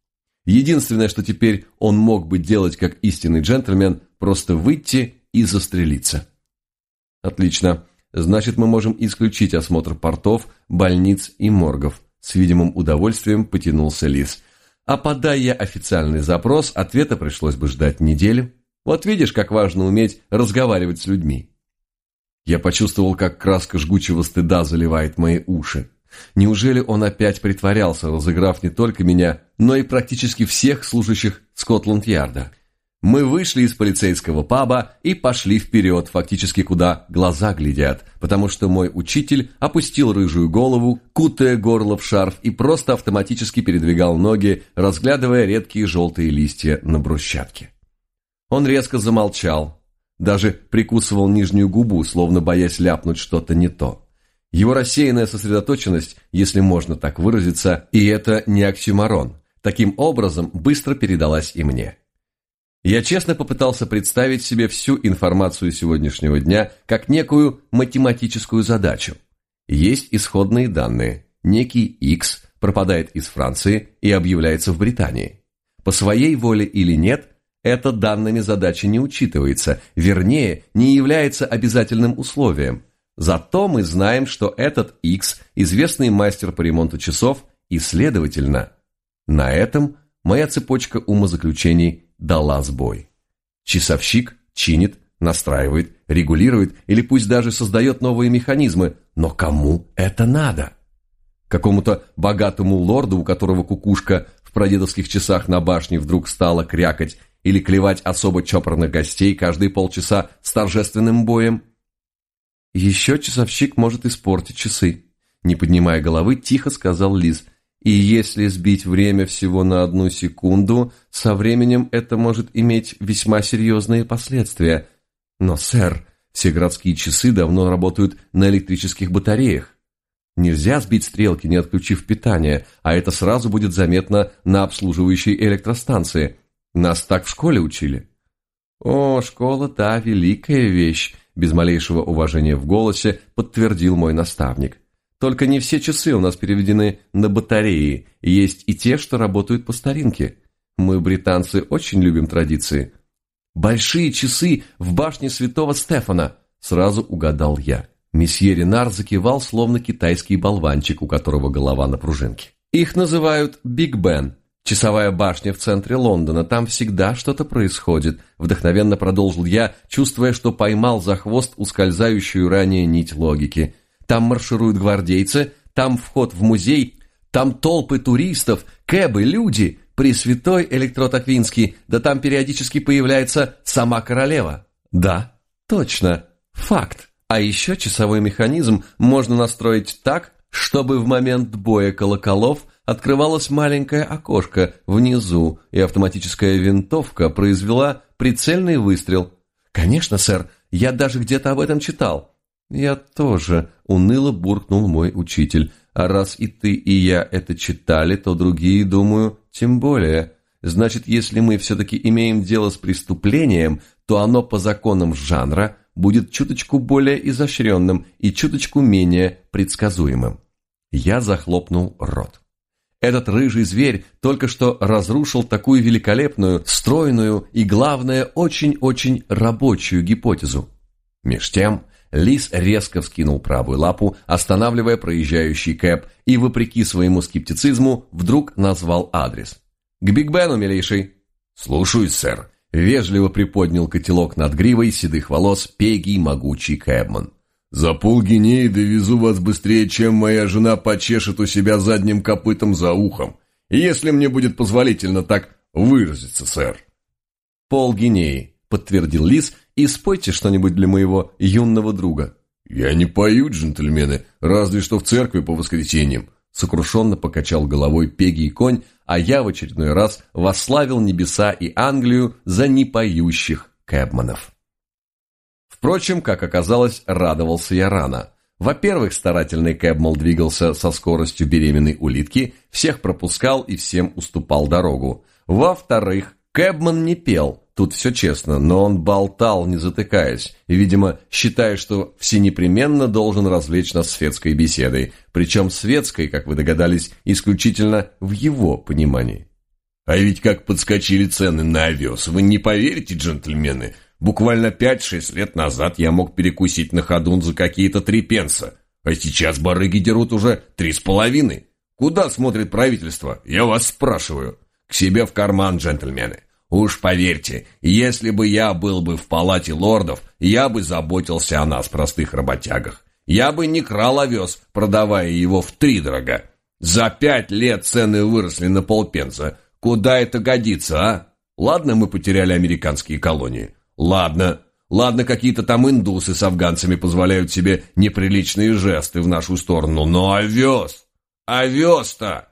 Единственное, что теперь он мог бы делать как истинный джентльмен, просто выйти и застрелиться. Отлично. Значит, мы можем исключить осмотр портов, больниц и моргов. С видимым удовольствием потянулся Лис. А подай я официальный запрос, ответа пришлось бы ждать неделю. Вот видишь, как важно уметь разговаривать с людьми. Я почувствовал, как краска жгучего стыда заливает мои уши. Неужели он опять притворялся, разыграв не только меня, но и практически всех служащих Скотланд-Ярда? Мы вышли из полицейского паба и пошли вперед, фактически куда глаза глядят, потому что мой учитель опустил рыжую голову, кутая горло в шарф и просто автоматически передвигал ноги, разглядывая редкие желтые листья на брусчатке. Он резко замолчал, даже прикусывал нижнюю губу, словно боясь ляпнуть что-то не то. Его рассеянная сосредоточенность, если можно так выразиться, и это не оксюмарон, таким образом быстро передалась и мне. Я честно попытался представить себе всю информацию сегодняшнего дня как некую математическую задачу. Есть исходные данные. Некий X пропадает из Франции и объявляется в Британии. По своей воле или нет, это данными задачи не учитывается, вернее, не является обязательным условием. Зато мы знаем, что этот X – известный мастер по ремонту часов, и, следовательно, на этом моя цепочка умозаключений дала сбой. Часовщик чинит, настраивает, регулирует или пусть даже создает новые механизмы, но кому это надо? Какому-то богатому лорду, у которого кукушка в прадедовских часах на башне вдруг стала крякать или клевать особо чопорных гостей каждые полчаса с торжественным боем. Еще часовщик может испортить часы. Не поднимая головы, тихо сказал Лиз. И если сбить время всего на одну секунду, со временем это может иметь весьма серьезные последствия. Но, сэр, все городские часы давно работают на электрических батареях. Нельзя сбить стрелки, не отключив питание, а это сразу будет заметно на обслуживающей электростанции. Нас так в школе учили. О, школа та великая вещь, без малейшего уважения в голосе подтвердил мой наставник. Только не все часы у нас переведены на батареи, есть и те, что работают по старинке. Мы, британцы, очень любим традиции. Большие часы в башне святого Стефана, сразу угадал я. Месье Ренар закивал, словно китайский болванчик, у которого голова на пружинке. Их называют Биг Бен, Часовая башня в центре Лондона, там всегда что-то происходит, вдохновенно продолжил я, чувствуя, что поймал за хвост ускользающую ранее нить логики. Там маршируют гвардейцы, там вход в музей, там толпы туристов, кэбы, люди, Пресвятой Электрот Аквинский, да там периодически появляется сама королева. Да, точно, факт. А еще часовой механизм можно настроить так, чтобы в момент боя колоколов открывалось маленькое окошко внизу, и автоматическая винтовка произвела прицельный выстрел. «Конечно, сэр, я даже где-то об этом читал». «Я тоже», — уныло буркнул мой учитель. «А раз и ты, и я это читали, то другие, думаю, тем более. Значит, если мы все-таки имеем дело с преступлением, то оно по законам жанра будет чуточку более изощренным и чуточку менее предсказуемым». Я захлопнул рот. Этот рыжий зверь только что разрушил такую великолепную, стройную и, главное, очень-очень рабочую гипотезу. Меж тем, Лис резко вскинул правую лапу, останавливая проезжающий кэп, и, вопреки своему скептицизму, вдруг назвал адрес. «К Биг Бену, милейший!» «Слушаюсь, сэр», — вежливо приподнял котелок над гривой седых волос пегий могучий Кэбман. «За полгинеи довезу вас быстрее, чем моя жена почешет у себя задним копытом за ухом, если мне будет позволительно так выразиться, сэр». «Полгинеи», — подтвердил Лис, — «и спойте что-нибудь для моего юного друга». «Я не пою, джентльмены, разве что в церкви по воскресеньям», сокрушенно покачал головой Пеги и конь, а я в очередной раз восславил небеса и Англию за непоющих кэбманов. Впрочем, как оказалось, радовался я рано. Во-первых, старательный кэбмал двигался со скоростью беременной улитки, всех пропускал и всем уступал дорогу. Во-вторых, кэбман не пел, Тут все честно, но он болтал, не затыкаясь, и, видимо, считая, что всенепременно должен развлечь нас светской беседой, причем светской, как вы догадались, исключительно в его понимании. А ведь как подскочили цены на овес, вы не поверите, джентльмены, буквально пять-шесть лет назад я мог перекусить на ходун за какие-то три пенса, а сейчас барыги дерут уже три с половиной. Куда смотрит правительство? Я вас спрашиваю. К себе в карман, джентльмены. Уж поверьте, если бы я был бы в палате лордов, я бы заботился о нас, простых работягах. Я бы не крал овес, продавая его в три дорога. За пять лет цены выросли на полпенса. Куда это годится, а? Ладно, мы потеряли американские колонии. Ладно, ладно, какие-то там индусы с афганцами позволяют себе неприличные жесты в нашу сторону, но овес! Овес-то!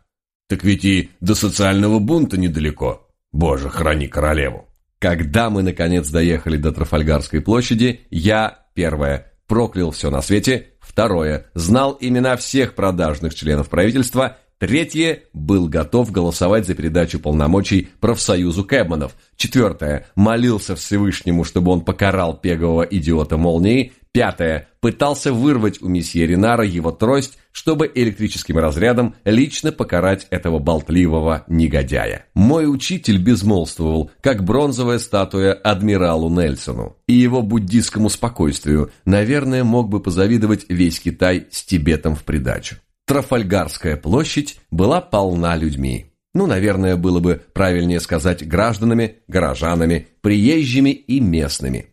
Так ведь и до социального бунта недалеко. Боже, храни королеву. Когда мы, наконец, доехали до Трафальгарской площади, я, первое, проклял все на свете, второе, знал имена всех продажных членов правительства, третье, был готов голосовать за передачу полномочий профсоюзу кэбманов, четвертое, молился Всевышнему, чтобы он покарал пегового идиота молнии, Пятое. Пытался вырвать у месье Ринара его трость, чтобы электрическим разрядом лично покарать этого болтливого негодяя. Мой учитель безмолвствовал, как бронзовая статуя адмиралу Нельсону. И его буддийскому спокойствию, наверное, мог бы позавидовать весь Китай с Тибетом в придачу. Трафальгарская площадь была полна людьми. Ну, наверное, было бы правильнее сказать гражданами, горожанами, приезжими и местными.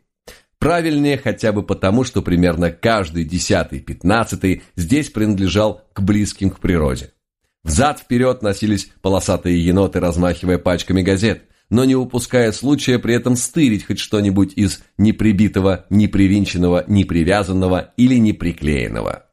Правильнее хотя бы потому, что примерно каждый десятый-пятнадцатый здесь принадлежал к близким к природе. Взад-вперед носились полосатые еноты, размахивая пачками газет, но не упуская случая при этом стырить хоть что-нибудь из неприбитого, непривинченного, непривязанного или неприклеенного.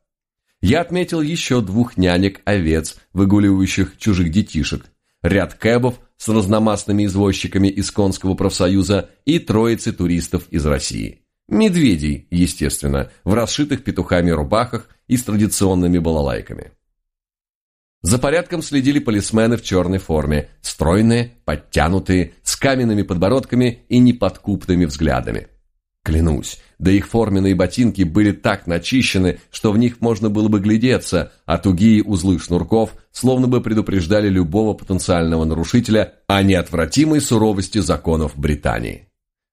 Я отметил еще двух нянек-овец, выгуливающих чужих детишек, ряд кэбов с разномастными извозчиками из Конского профсоюза и троицы туристов из России. Медведей, естественно, в расшитых петухами рубахах и с традиционными балалайками. За порядком следили полисмены в черной форме, стройные, подтянутые, с каменными подбородками и неподкупными взглядами. Клянусь, да их форменные ботинки были так начищены, что в них можно было бы глядеться, а тугие узлы шнурков словно бы предупреждали любого потенциального нарушителя о неотвратимой суровости законов Британии.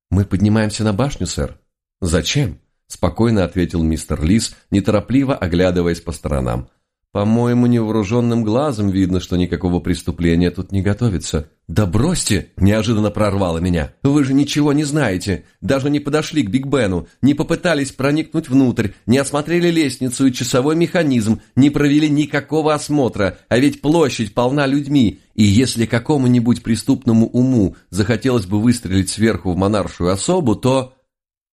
«Мы поднимаемся на башню, сэр?» «Зачем?» – спокойно ответил мистер Лис, неторопливо оглядываясь по сторонам. По-моему, невооруженным глазом видно, что никакого преступления тут не готовится. Да бросьте, неожиданно прорвало меня. Вы же ничего не знаете. Даже не подошли к Биг Бену, не попытались проникнуть внутрь, не осмотрели лестницу и часовой механизм, не провели никакого осмотра, а ведь площадь полна людьми. И если какому-нибудь преступному уму захотелось бы выстрелить сверху в монаршую особу, то...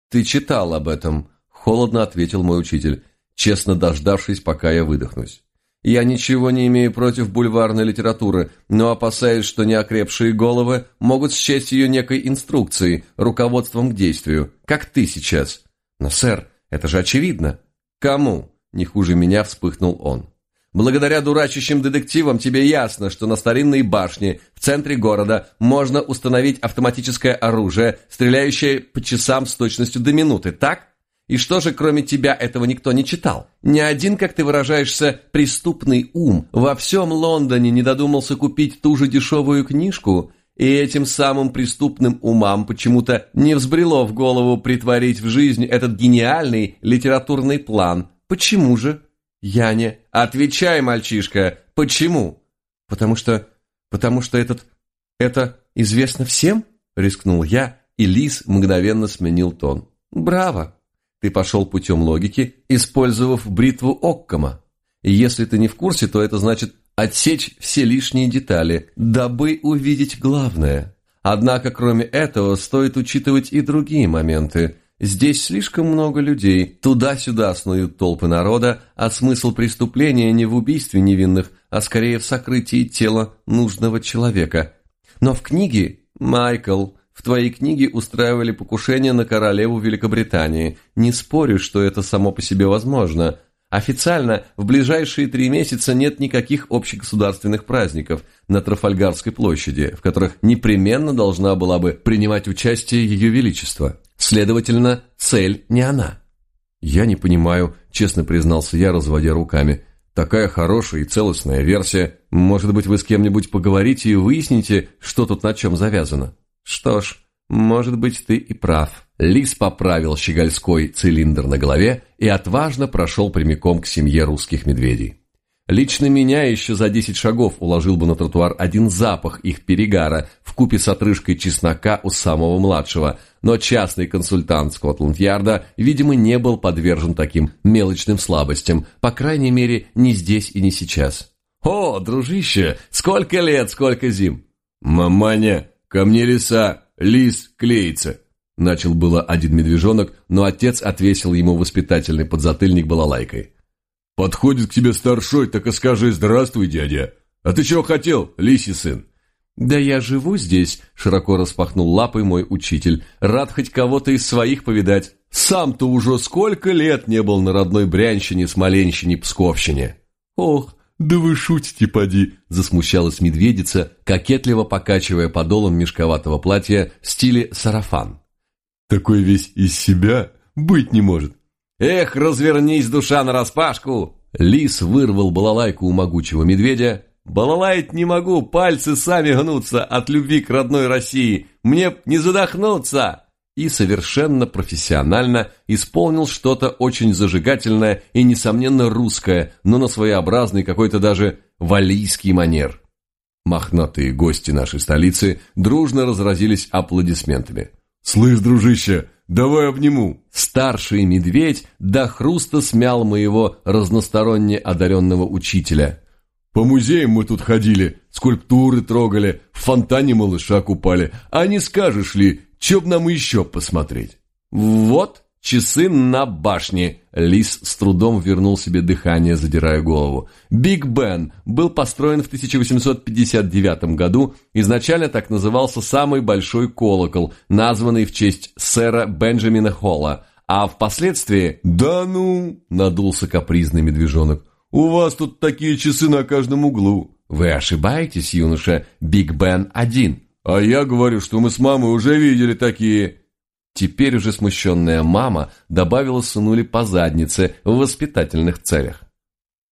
Ты читал об этом, холодно ответил мой учитель, честно дождавшись, пока я выдохнусь. Я ничего не имею против бульварной литературы, но опасаюсь, что неокрепшие головы могут счесть ее некой инструкцией, руководством к действию, как ты сейчас. Но, сэр, это же очевидно. Кому? Не хуже меня вспыхнул он. Благодаря дурачащим детективам тебе ясно, что на старинной башне в центре города можно установить автоматическое оружие, стреляющее по часам с точностью до минуты, так? И что же, кроме тебя, этого никто не читал? Ни один, как ты выражаешься, преступный ум во всем Лондоне не додумался купить ту же дешевую книжку, и этим самым преступным умам почему-то не взбрело в голову притворить в жизнь этот гениальный литературный план. Почему же? Я не... Отвечай, мальчишка, почему? Потому что... Потому что этот... Это... известно всем?» – рискнул я, и Лис мгновенно сменил тон. «Браво! Ты пошел путем логики, использовав бритву Оккома. И если ты не в курсе, то это значит отсечь все лишние детали, дабы увидеть главное. Однако, кроме этого, стоит учитывать и другие моменты. Здесь слишком много людей, туда-сюда снуют толпы народа, а смысл преступления не в убийстве невинных, а скорее в сокрытии тела нужного человека. Но в книге, Майкл, твоей книге устраивали покушение на королеву Великобритании. Не спорю, что это само по себе возможно. Официально в ближайшие три месяца нет никаких общегосударственных праздников на Трафальгарской площади, в которых непременно должна была бы принимать участие Ее Величество. Следовательно, цель не она. «Я не понимаю», – честно признался я, разводя руками. «Такая хорошая и целостная версия. Может быть, вы с кем-нибудь поговорите и выясните, что тут на чем завязано?» Что ж, может быть, ты и прав. Лис поправил щегольской цилиндр на голове и отважно прошел прямиком к семье русских медведей. Лично меня еще за десять шагов уложил бы на тротуар один запах их перегара в купе с отрыжкой чеснока у самого младшего, но частный консультант Скотланд-Ярда, видимо, не был подвержен таким мелочным слабостям, по крайней мере, не здесь и не сейчас. «О, дружище, сколько лет, сколько зим!» «Маманя, «Ко мне лиса, лис клеится!» Начал было один медвежонок, но отец отвесил ему воспитательный подзатыльник балалайкой. «Подходит к тебе старшой, так и скажи «Здравствуй, дядя!» «А ты чего хотел, лисий сын?» «Да я живу здесь», — широко распахнул лапой мой учитель. «Рад хоть кого-то из своих повидать. Сам-то уже сколько лет не был на родной Брянщине, Смоленщине, Псковщине». «Ох, «Да вы шутите, поди!» – засмущалась медведица, кокетливо покачивая подолом мешковатого платья в стиле сарафан. «Такой весь из себя быть не может!» «Эх, развернись, душа, нараспашку!» Лис вырвал балалайку у могучего медведя. «Балалаять не могу, пальцы сами гнутся от любви к родной России. Мне не задохнуться!» И совершенно профессионально исполнил что-то очень зажигательное и, несомненно, русское, но на своеобразный какой-то даже валийский манер. Мохнатые гости нашей столицы дружно разразились аплодисментами. «Слышь, дружище, давай обниму!» Старший медведь до хруста смял моего разносторонне одаренного учителя. «По музеям мы тут ходили, скульптуры трогали, в фонтане малыша купали. А не скажешь ли, Че б нам еще посмотреть? Вот часы на башне. Лис с трудом вернул себе дыхание, задирая голову. Биг Бен был построен в 1859 году. Изначально так назывался самый большой колокол, названный в честь сэра Бенджамина Холла. А впоследствии... «Да ну!» – надулся капризный медвежонок. «У вас тут такие часы на каждом углу». «Вы ошибаетесь, юноша. Биг Бен один». А я говорю, что мы с мамой уже видели такие. Теперь уже смущенная мама добавила сынули по заднице в воспитательных целях.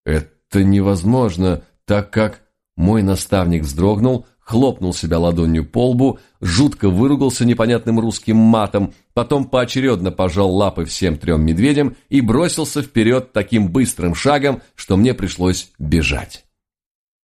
Это невозможно, так как мой наставник вздрогнул, хлопнул себя ладонью по лбу, жутко выругался непонятным русским матом, потом поочередно пожал лапы всем трем медведям и бросился вперед таким быстрым шагом, что мне пришлось бежать.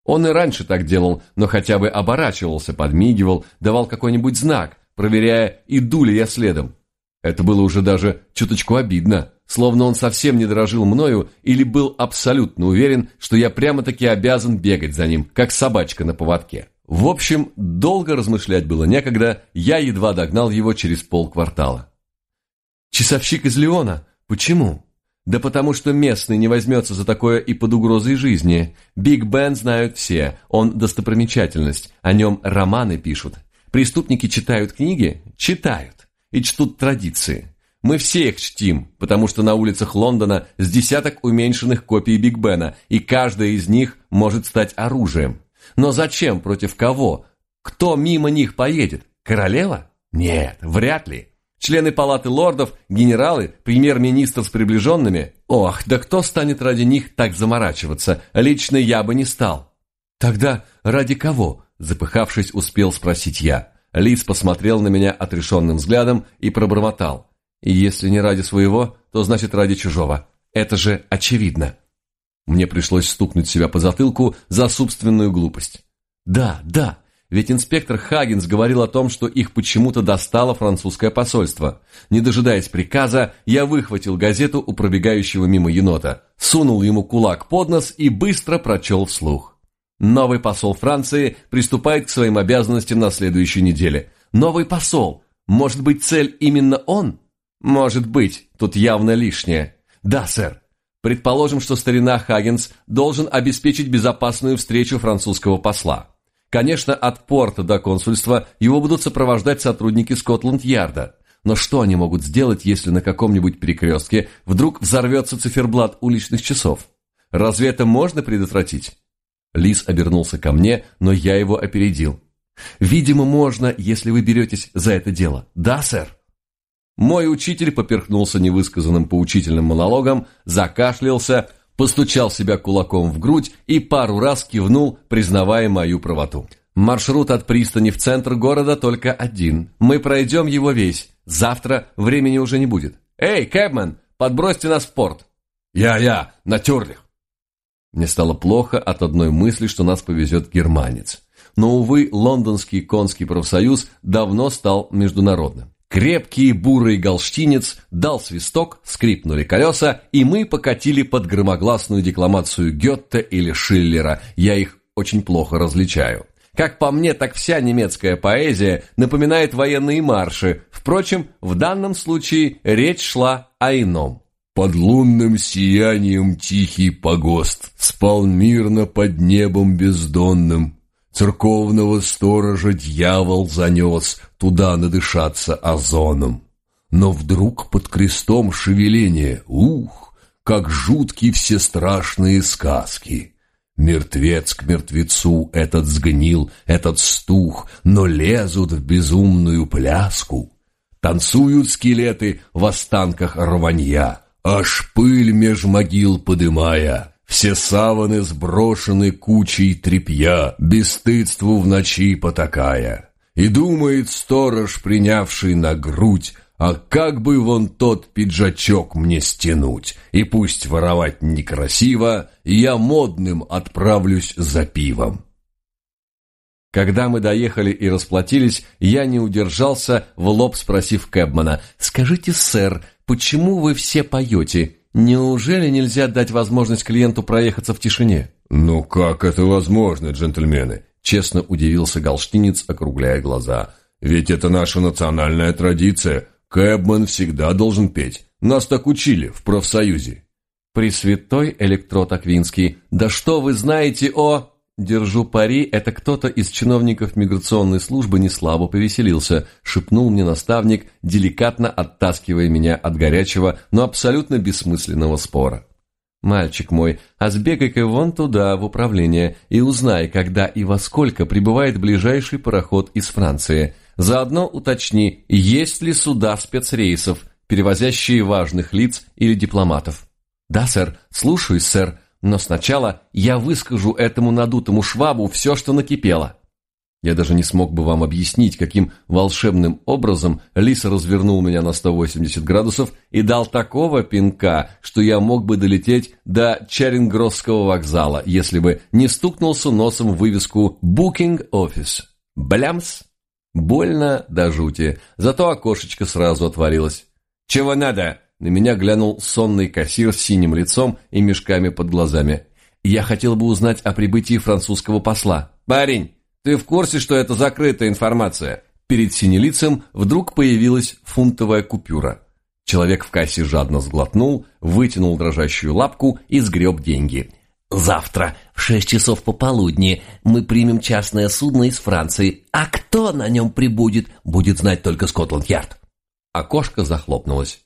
Он и раньше так делал, но хотя бы оборачивался, подмигивал, давал какой-нибудь знак, проверяя, иду ли я следом. Это было уже даже чуточку обидно, словно он совсем не дорожил мною или был абсолютно уверен, что я прямо-таки обязан бегать за ним, как собачка на поводке. В общем, долго размышлять было некогда, я едва догнал его через полквартала. «Часовщик из Леона? Почему?» Да потому что местный не возьмется за такое и под угрозой жизни. Биг Бен знают все, он достопримечательность, о нем романы пишут. Преступники читают книги? Читают. И чтут традиции. Мы все их чтим, потому что на улицах Лондона с десяток уменьшенных копий Биг Бена, и каждая из них может стать оружием. Но зачем, против кого? Кто мимо них поедет? Королева? Нет, вряд ли. Члены палаты лордов, генералы, премьер-министр с приближенными? Ох, да кто станет ради них так заморачиваться? Лично я бы не стал. Тогда ради кого? Запыхавшись, успел спросить я. Лис посмотрел на меня отрешенным взглядом и пробормотал. И если не ради своего, то значит ради чужого. Это же очевидно. Мне пришлось стукнуть себя по затылку за собственную глупость. Да, да, Ведь инспектор Хаггинс говорил о том, что их почему-то достало французское посольство. Не дожидаясь приказа, я выхватил газету у пробегающего мимо енота, сунул ему кулак под нос и быстро прочел вслух. Новый посол Франции приступает к своим обязанностям на следующей неделе. Новый посол. Может быть, цель именно он? Может быть, тут явно лишнее. Да, сэр. Предположим, что старина Хаггинс должен обеспечить безопасную встречу французского посла. Конечно, от порта до консульства его будут сопровождать сотрудники Скотланд-Ярда. Но что они могут сделать, если на каком-нибудь перекрестке вдруг взорвется циферблат уличных часов? Разве это можно предотвратить? Лис обернулся ко мне, но я его опередил. «Видимо, можно, если вы беретесь за это дело. Да, сэр?» Мой учитель поперхнулся невысказанным поучительным монологом, закашлялся, постучал себя кулаком в грудь и пару раз кивнул, признавая мою правоту. «Маршрут от пристани в центр города только один. Мы пройдем его весь. Завтра времени уже не будет. Эй, Кэбмен, подбросьте нас в порт!» «Я-я, натерлих!» Мне стало плохо от одной мысли, что нас повезет германец. Но, увы, лондонский конский профсоюз давно стал международным. Крепкий бурый галштинец дал свисток, скрипнули колеса, и мы покатили под громогласную декламацию Гетте или Шиллера. Я их очень плохо различаю. Как по мне, так вся немецкая поэзия напоминает военные марши. Впрочем, в данном случае речь шла о ином. Под лунным сиянием тихий погост спал мирно под небом бездонным. Церковного сторожа дьявол занес туда надышаться озоном. Но вдруг под крестом шевеление, ух, как жуткие все страшные сказки. Мертвец к мертвецу этот сгнил, этот стух, но лезут в безумную пляску. Танцуют скелеты в останках рванья, аж пыль меж могил подымая. Все саваны сброшены кучей тряпья, Бесстыдству в ночи потакая. И думает сторож, принявший на грудь, А как бы вон тот пиджачок мне стянуть, И пусть воровать некрасиво, Я модным отправлюсь за пивом. Когда мы доехали и расплатились, я не удержался, в лоб спросив Кэбмана, «Скажите, сэр, почему вы все поете?» Неужели нельзя дать возможность клиенту проехаться в тишине? Ну как это возможно, джентльмены? Честно удивился галштинец, округляя глаза. Ведь это наша национальная традиция. Кэбман всегда должен петь. Нас так учили в профсоюзе. Пресвятой электрод Аквинский, да что вы знаете о... «Держу пари, это кто-то из чиновников миграционной службы не слабо повеселился», шепнул мне наставник, деликатно оттаскивая меня от горячего, но абсолютно бессмысленного спора. «Мальчик мой, а сбегай-ка вон туда, в управление, и узнай, когда и во сколько прибывает ближайший пароход из Франции. Заодно уточни, есть ли суда спецрейсов, перевозящие важных лиц или дипломатов». «Да, сэр, слушаюсь, сэр», но сначала я выскажу этому надутому швабу все, что накипело. Я даже не смог бы вам объяснить, каким волшебным образом Лис развернул меня на 180 градусов и дал такого пинка, что я мог бы долететь до Чарингросского вокзала, если бы не стукнулся носом в вывеску «Booking Office». Блямс! Больно до жути, зато окошечко сразу отворилось. «Чего надо?» На меня глянул сонный кассир с синим лицом и мешками под глазами. «Я хотел бы узнать о прибытии французского посла». «Парень, ты в курсе, что это закрытая информация?» Перед синелицем вдруг появилась фунтовая купюра. Человек в кассе жадно сглотнул, вытянул дрожащую лапку и сгреб деньги. «Завтра в шесть часов пополудни мы примем частное судно из Франции, а кто на нем прибудет, будет знать только Скотланд-Ярд». Окошко захлопнулось.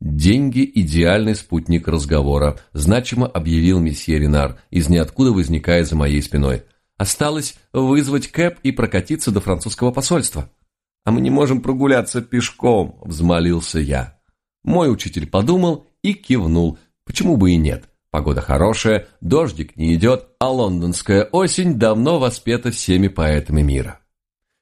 «Деньги – идеальный спутник разговора», – значимо объявил месье Ренар, из ниоткуда возникая за моей спиной. «Осталось вызвать кэп и прокатиться до французского посольства». «А мы не можем прогуляться пешком», – взмолился я. Мой учитель подумал и кивнул. Почему бы и нет? Погода хорошая, дождик не идет, а лондонская осень давно воспета всеми поэтами мира.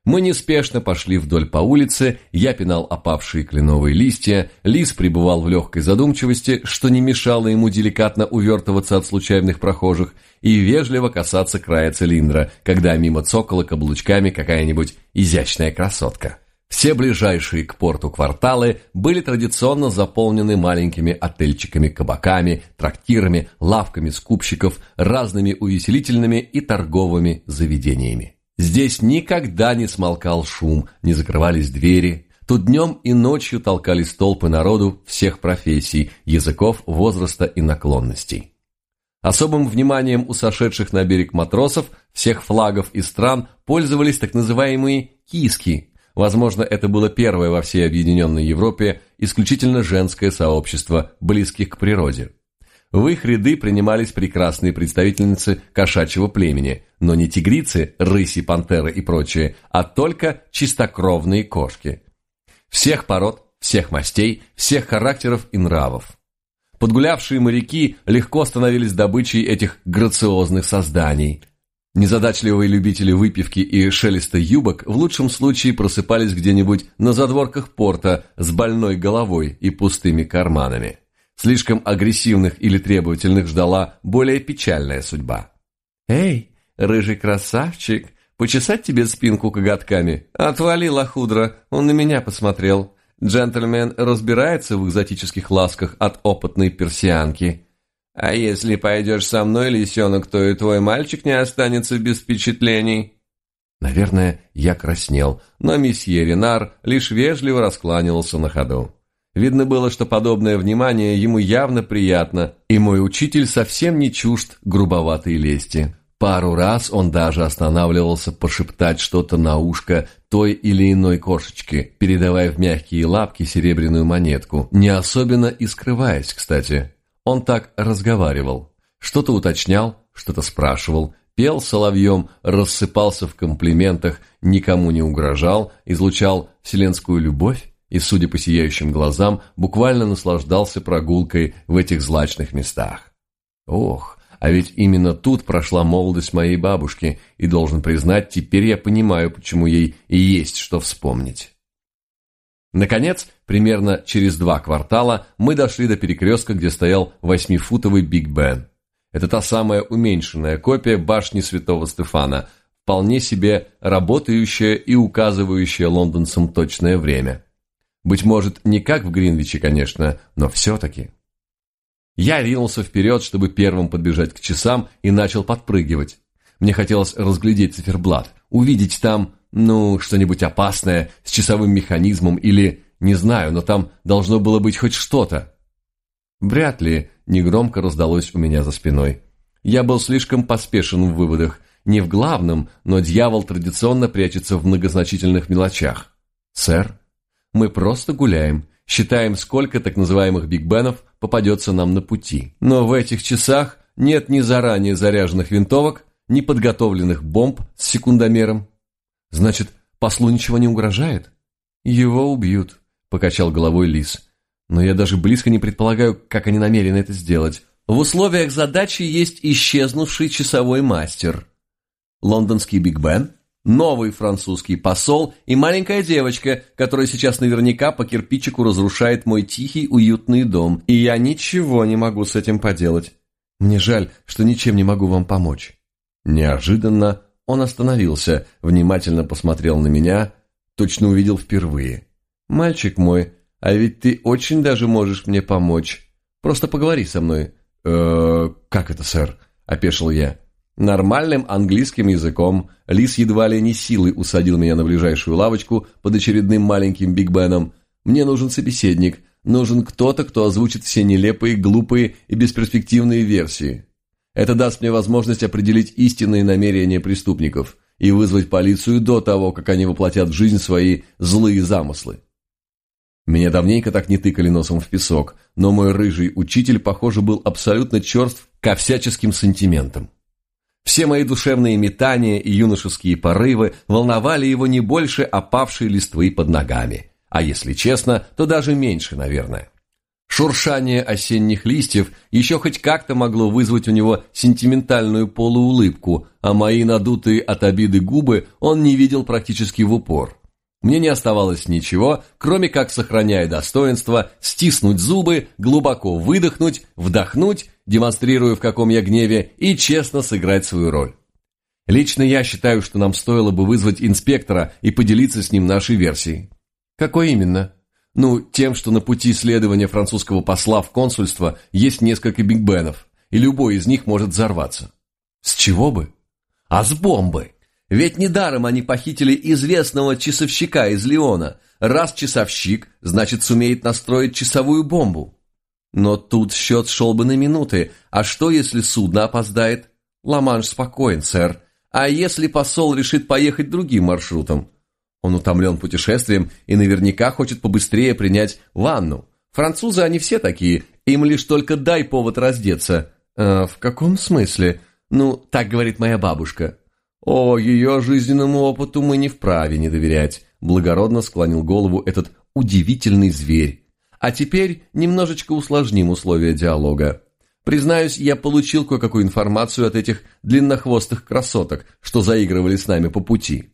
Мы неспешно пошли вдоль по улице, я пинал опавшие кленовые листья, Лис пребывал в легкой задумчивости, что не мешало ему деликатно увертываться от случайных прохожих и вежливо касаться края цилиндра, когда мимо цокола каблучками какая-нибудь изящная красотка. Все ближайшие к порту кварталы были традиционно заполнены маленькими отельчиками-кабаками, трактирами, лавками скупщиков, разными увеселительными и торговыми заведениями. Здесь никогда не смолкал шум, не закрывались двери. Тут днем и ночью толкались толпы народу всех профессий, языков, возраста и наклонностей. Особым вниманием у сошедших на берег матросов всех флагов и стран пользовались так называемые «киски». Возможно, это было первое во всей объединенной Европе исключительно женское сообщество, близких к природе. В их ряды принимались прекрасные представительницы кошачьего племени, но не тигрицы, рыси, пантеры и прочие, а только чистокровные кошки. Всех пород, всех мастей, всех характеров и нравов. Подгулявшие моряки легко становились добычей этих грациозных созданий. Незадачливые любители выпивки и шелеста юбок в лучшем случае просыпались где-нибудь на задворках порта с больной головой и пустыми карманами. Слишком агрессивных или требовательных ждала более печальная судьба. «Эй, рыжий красавчик, почесать тебе спинку коготками? Отвали, лохудра, он на меня посмотрел. Джентльмен разбирается в экзотических ласках от опытной персианки. А если пойдешь со мной, лисенок, то и твой мальчик не останется без впечатлений». Наверное, я краснел, но месье Ренар лишь вежливо раскланивался на ходу. Видно было, что подобное внимание ему явно приятно, и мой учитель совсем не чужд грубоватой лести. Пару раз он даже останавливался пошептать что-то на ушко той или иной кошечке, передавая в мягкие лапки серебряную монетку, не особенно и скрываясь, кстати. Он так разговаривал. Что-то уточнял, что-то спрашивал, пел соловьем, рассыпался в комплиментах, никому не угрожал, излучал вселенскую любовь и, судя по сияющим глазам, буквально наслаждался прогулкой в этих злачных местах. Ох, а ведь именно тут прошла молодость моей бабушки, и, должен признать, теперь я понимаю, почему ей и есть что вспомнить. Наконец, примерно через два квартала мы дошли до перекрестка, где стоял восьмифутовый Биг Бен. Это та самая уменьшенная копия башни Святого Стефана, вполне себе работающая и указывающая лондонцам точное время. Быть может, не как в Гринвиче, конечно, но все-таки. Я ринулся вперед, чтобы первым подбежать к часам, и начал подпрыгивать. Мне хотелось разглядеть циферблат, увидеть там, ну, что-нибудь опасное с часовым механизмом или, не знаю, но там должно было быть хоть что-то. Вряд ли негромко раздалось у меня за спиной. Я был слишком поспешен в выводах. Не в главном, но дьявол традиционно прячется в многозначительных мелочах. «Сэр?» Мы просто гуляем, считаем, сколько так называемых бигбенов попадется нам на пути. Но в этих часах нет ни заранее заряженных винтовок, ни подготовленных бомб с секундомером. Значит, послу ничего не угрожает? Его убьют, покачал головой Лис. Но я даже близко не предполагаю, как они намерены это сделать. В условиях задачи есть исчезнувший часовой мастер. Лондонский Биг Бен новый французский посол и маленькая девочка, которая сейчас наверняка по кирпичику разрушает мой тихий, уютный дом, и я ничего не могу с этим поделать. Мне жаль, что ничем не могу вам помочь». Неожиданно он остановился, внимательно посмотрел на меня, точно увидел впервые. «Мальчик мой, а ведь ты очень даже можешь мне помочь. Просто поговори со мной». «Э, как это, сэр?» – опешил я. Нормальным английским языком Лис едва ли не силой усадил меня на ближайшую лавочку под очередным маленьким Биг Беном. Мне нужен собеседник, нужен кто-то, кто озвучит все нелепые, глупые и бесперспективные версии. Это даст мне возможность определить истинные намерения преступников и вызвать полицию до того, как они воплотят в жизнь свои злые замыслы. Меня давненько так не тыкали носом в песок, но мой рыжий учитель, похоже, был абсолютно черств ко всяческим сантиментам. Все мои душевные метания и юношеские порывы волновали его не больше опавшей листвы под ногами. А если честно, то даже меньше, наверное. Шуршание осенних листьев еще хоть как-то могло вызвать у него сентиментальную полуулыбку, а мои надутые от обиды губы он не видел практически в упор. Мне не оставалось ничего, кроме как, сохраняя достоинство, стиснуть зубы, глубоко выдохнуть, вдохнуть, демонстрируя в каком я гневе, и честно сыграть свою роль. Лично я считаю, что нам стоило бы вызвать инспектора и поделиться с ним нашей версией. Какой именно? Ну, тем, что на пути следования французского посла в консульство есть несколько бигбенов, и любой из них может взорваться. С чего бы? А с бомбы! Ведь недаром они похитили известного часовщика из Леона. Раз часовщик, значит сумеет настроить часовую бомбу. Но тут счет шел бы на минуты. А что, если судно опоздает? Ла-Манш спокоен, сэр. А если посол решит поехать другим маршрутом? Он утомлен путешествием и наверняка хочет побыстрее принять ванну. Французы они все такие, им лишь только дай повод раздеться. Э, в каком смысле? Ну, так говорит моя бабушка. О, ее жизненному опыту мы не вправе не доверять, благородно склонил голову этот удивительный зверь. А теперь немножечко усложним условия диалога. Признаюсь, я получил кое-какую информацию от этих длиннохвостых красоток, что заигрывали с нами по пути.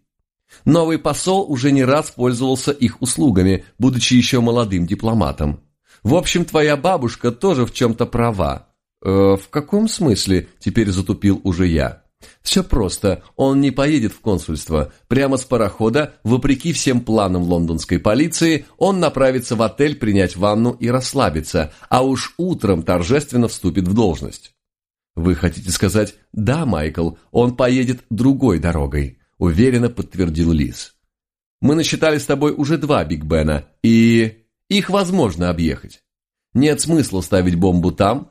Новый посол уже не раз пользовался их услугами, будучи еще молодым дипломатом. В общем, твоя бабушка тоже в чем-то права. Э, в каком смысле, теперь затупил уже я. Все просто, он не поедет в консульство. Прямо с парохода, вопреки всем планам лондонской полиции, он направится в отель принять ванну и расслабиться, а уж утром торжественно вступит в должность. Вы хотите сказать «Да, Майкл, он поедет другой дорогой», уверенно подтвердил Лиз. Мы насчитали с тобой уже два Биг Бена, и их возможно объехать. Нет смысла ставить бомбу там,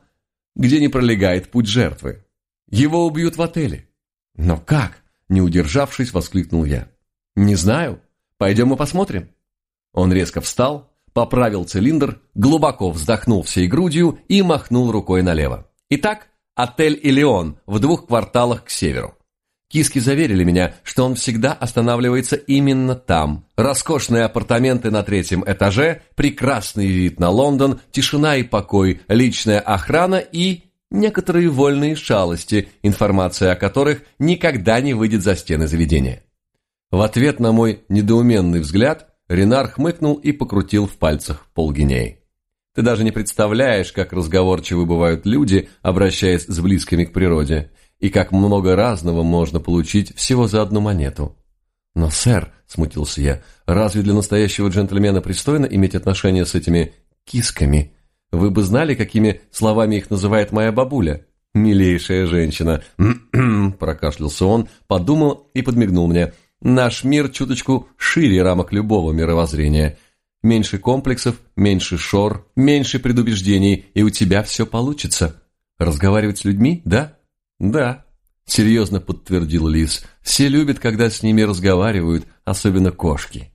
где не пролегает путь жертвы. Его убьют в отеле. Но как? Не удержавшись, воскликнул я. Не знаю. Пойдем и посмотрим. Он резко встал, поправил цилиндр, глубоко вздохнул всей грудью и махнул рукой налево. Итак, отель «Илеон» в двух кварталах к северу. Киски заверили меня, что он всегда останавливается именно там. Роскошные апартаменты на третьем этаже, прекрасный вид на Лондон, тишина и покой, личная охрана и некоторые вольные шалости, информация о которых никогда не выйдет за стены заведения. В ответ на мой недоуменный взгляд Ренар хмыкнул и покрутил в пальцах полгиней. Ты даже не представляешь, как разговорчивы бывают люди, обращаясь с близкими к природе, и как много разного можно получить всего за одну монету. Но, сэр, смутился я, разве для настоящего джентльмена пристойно иметь отношения с этими кисками? Вы бы знали, какими словами их называет моя бабуля? Милейшая женщина. прокашлялся он, подумал и подмигнул мне. Наш мир чуточку шире рамок любого мировоззрения. Меньше комплексов, меньше шор, меньше предубеждений, и у тебя все получится. Разговаривать с людьми, да? Да. Серьезно подтвердил Лис. Все любят, когда с ними разговаривают, особенно кошки.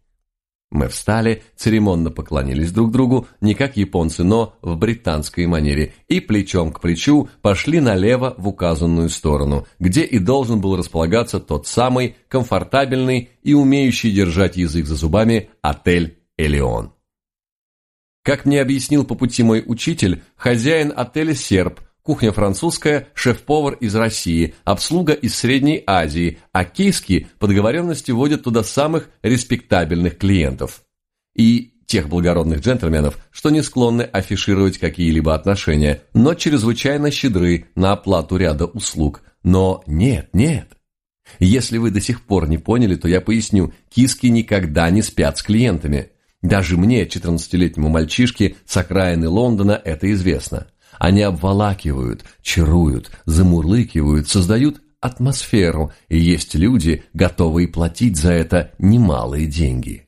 Мы встали, церемонно поклонились друг другу, не как японцы, но в британской манере, и плечом к плечу пошли налево в указанную сторону, где и должен был располагаться тот самый комфортабельный и умеющий держать язык за зубами отель «Элеон». Как мне объяснил по пути мой учитель, хозяин отеля серб, кухня французская, шеф-повар из России, обслуга из Средней Азии, а киски по договоренности водят туда самых респектабельных клиентов. И тех благородных джентльменов, что не склонны афишировать какие-либо отношения, но чрезвычайно щедры на оплату ряда услуг. Но нет, нет. Если вы до сих пор не поняли, то я поясню, киски никогда не спят с клиентами. Даже мне, 14-летнему мальчишке с окраины Лондона, это известно. Они обволакивают, чаруют, замурлыкивают, создают атмосферу, и есть люди, готовые платить за это немалые деньги.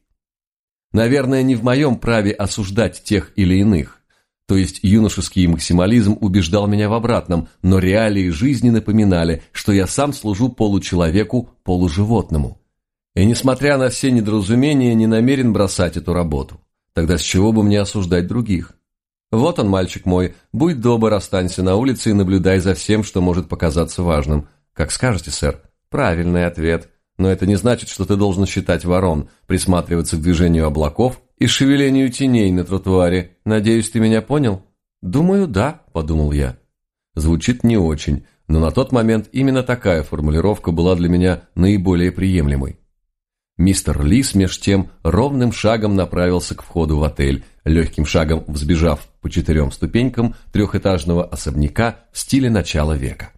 Наверное, не в моем праве осуждать тех или иных. То есть юношеский максимализм убеждал меня в обратном, но реалии жизни напоминали, что я сам служу получеловеку, полуживотному. И несмотря на все недоразумения, не намерен бросать эту работу. Тогда с чего бы мне осуждать других? «Вот он, мальчик мой, будь добр, останься на улице и наблюдай за всем, что может показаться важным. Как скажете, сэр?» «Правильный ответ. но это не значит, что ты должен считать ворон, присматриваться к движению облаков и шевелению теней на тротуаре. Надеюсь, ты меня понял? Думаю, да, подумал я. Звучит не очень, но на тот момент именно такая формулировка была для меня наиболее приемлемой. Мистер Лис меж тем ровным шагом направился к входу в отель, легким шагом взбежав по четырем ступенькам трехэтажного особняка в стиле начала века.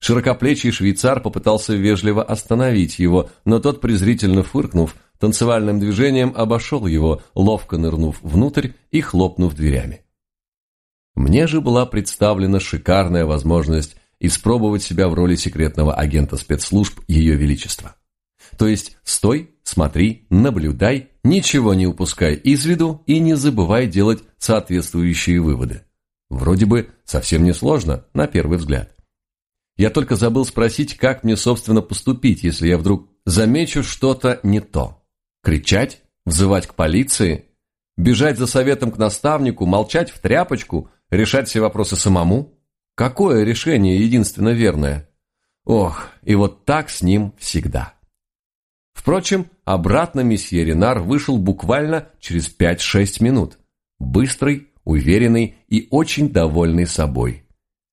Широкоплечий швейцар попытался вежливо остановить его, но тот, презрительно фыркнув, танцевальным движением обошел его, ловко нырнув внутрь и хлопнув дверями. Мне же была представлена шикарная возможность испробовать себя в роли секретного агента спецслужб Ее Величества. То есть стой, смотри, наблюдай, ничего не упускай из виду и не забывай делать соответствующие выводы. Вроде бы совсем не сложно, на первый взгляд. Я только забыл спросить, как мне, собственно, поступить, если я вдруг замечу что-то не то. Кричать? Взывать к полиции? Бежать за советом к наставнику? Молчать в тряпочку? Решать все вопросы самому? Какое решение единственно верное? Ох, и вот так с ним всегда. Впрочем, обратно месье Ренар вышел буквально через 5-6 минут. Быстрый, уверенный и очень довольный собой.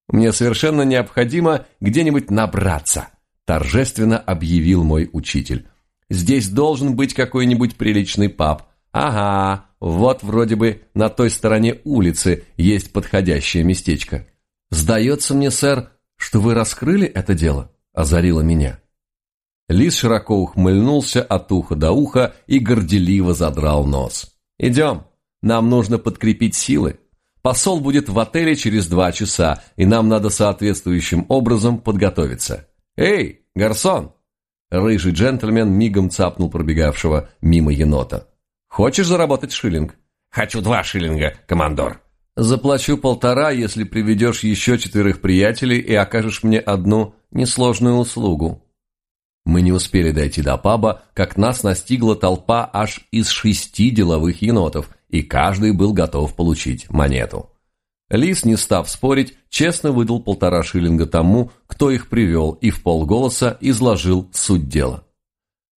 Мне совершенно необходимо где-нибудь набраться», – торжественно объявил мой учитель. «Здесь должен быть какой-нибудь приличный паб. Ага, вот вроде бы на той стороне улицы есть подходящее местечко». «Сдается мне, сэр, что вы раскрыли это дело?» – озарило меня. Лис широко ухмыльнулся от уха до уха и горделиво задрал нос. «Идем, нам нужно подкрепить силы. Посол будет в отеле через два часа, и нам надо соответствующим образом подготовиться. Эй, гарсон!» Рыжий джентльмен мигом цапнул пробегавшего мимо енота. «Хочешь заработать шиллинг?» «Хочу два шиллинга, командор». «Заплачу полтора, если приведешь еще четверых приятелей и окажешь мне одну несложную услугу». Мы не успели дойти до паба, как нас настигла толпа аж из шести деловых енотов, и каждый был готов получить монету. Лис, не став спорить, честно выдал полтора шиллинга тому, кто их привел, и в полголоса изложил суть дела.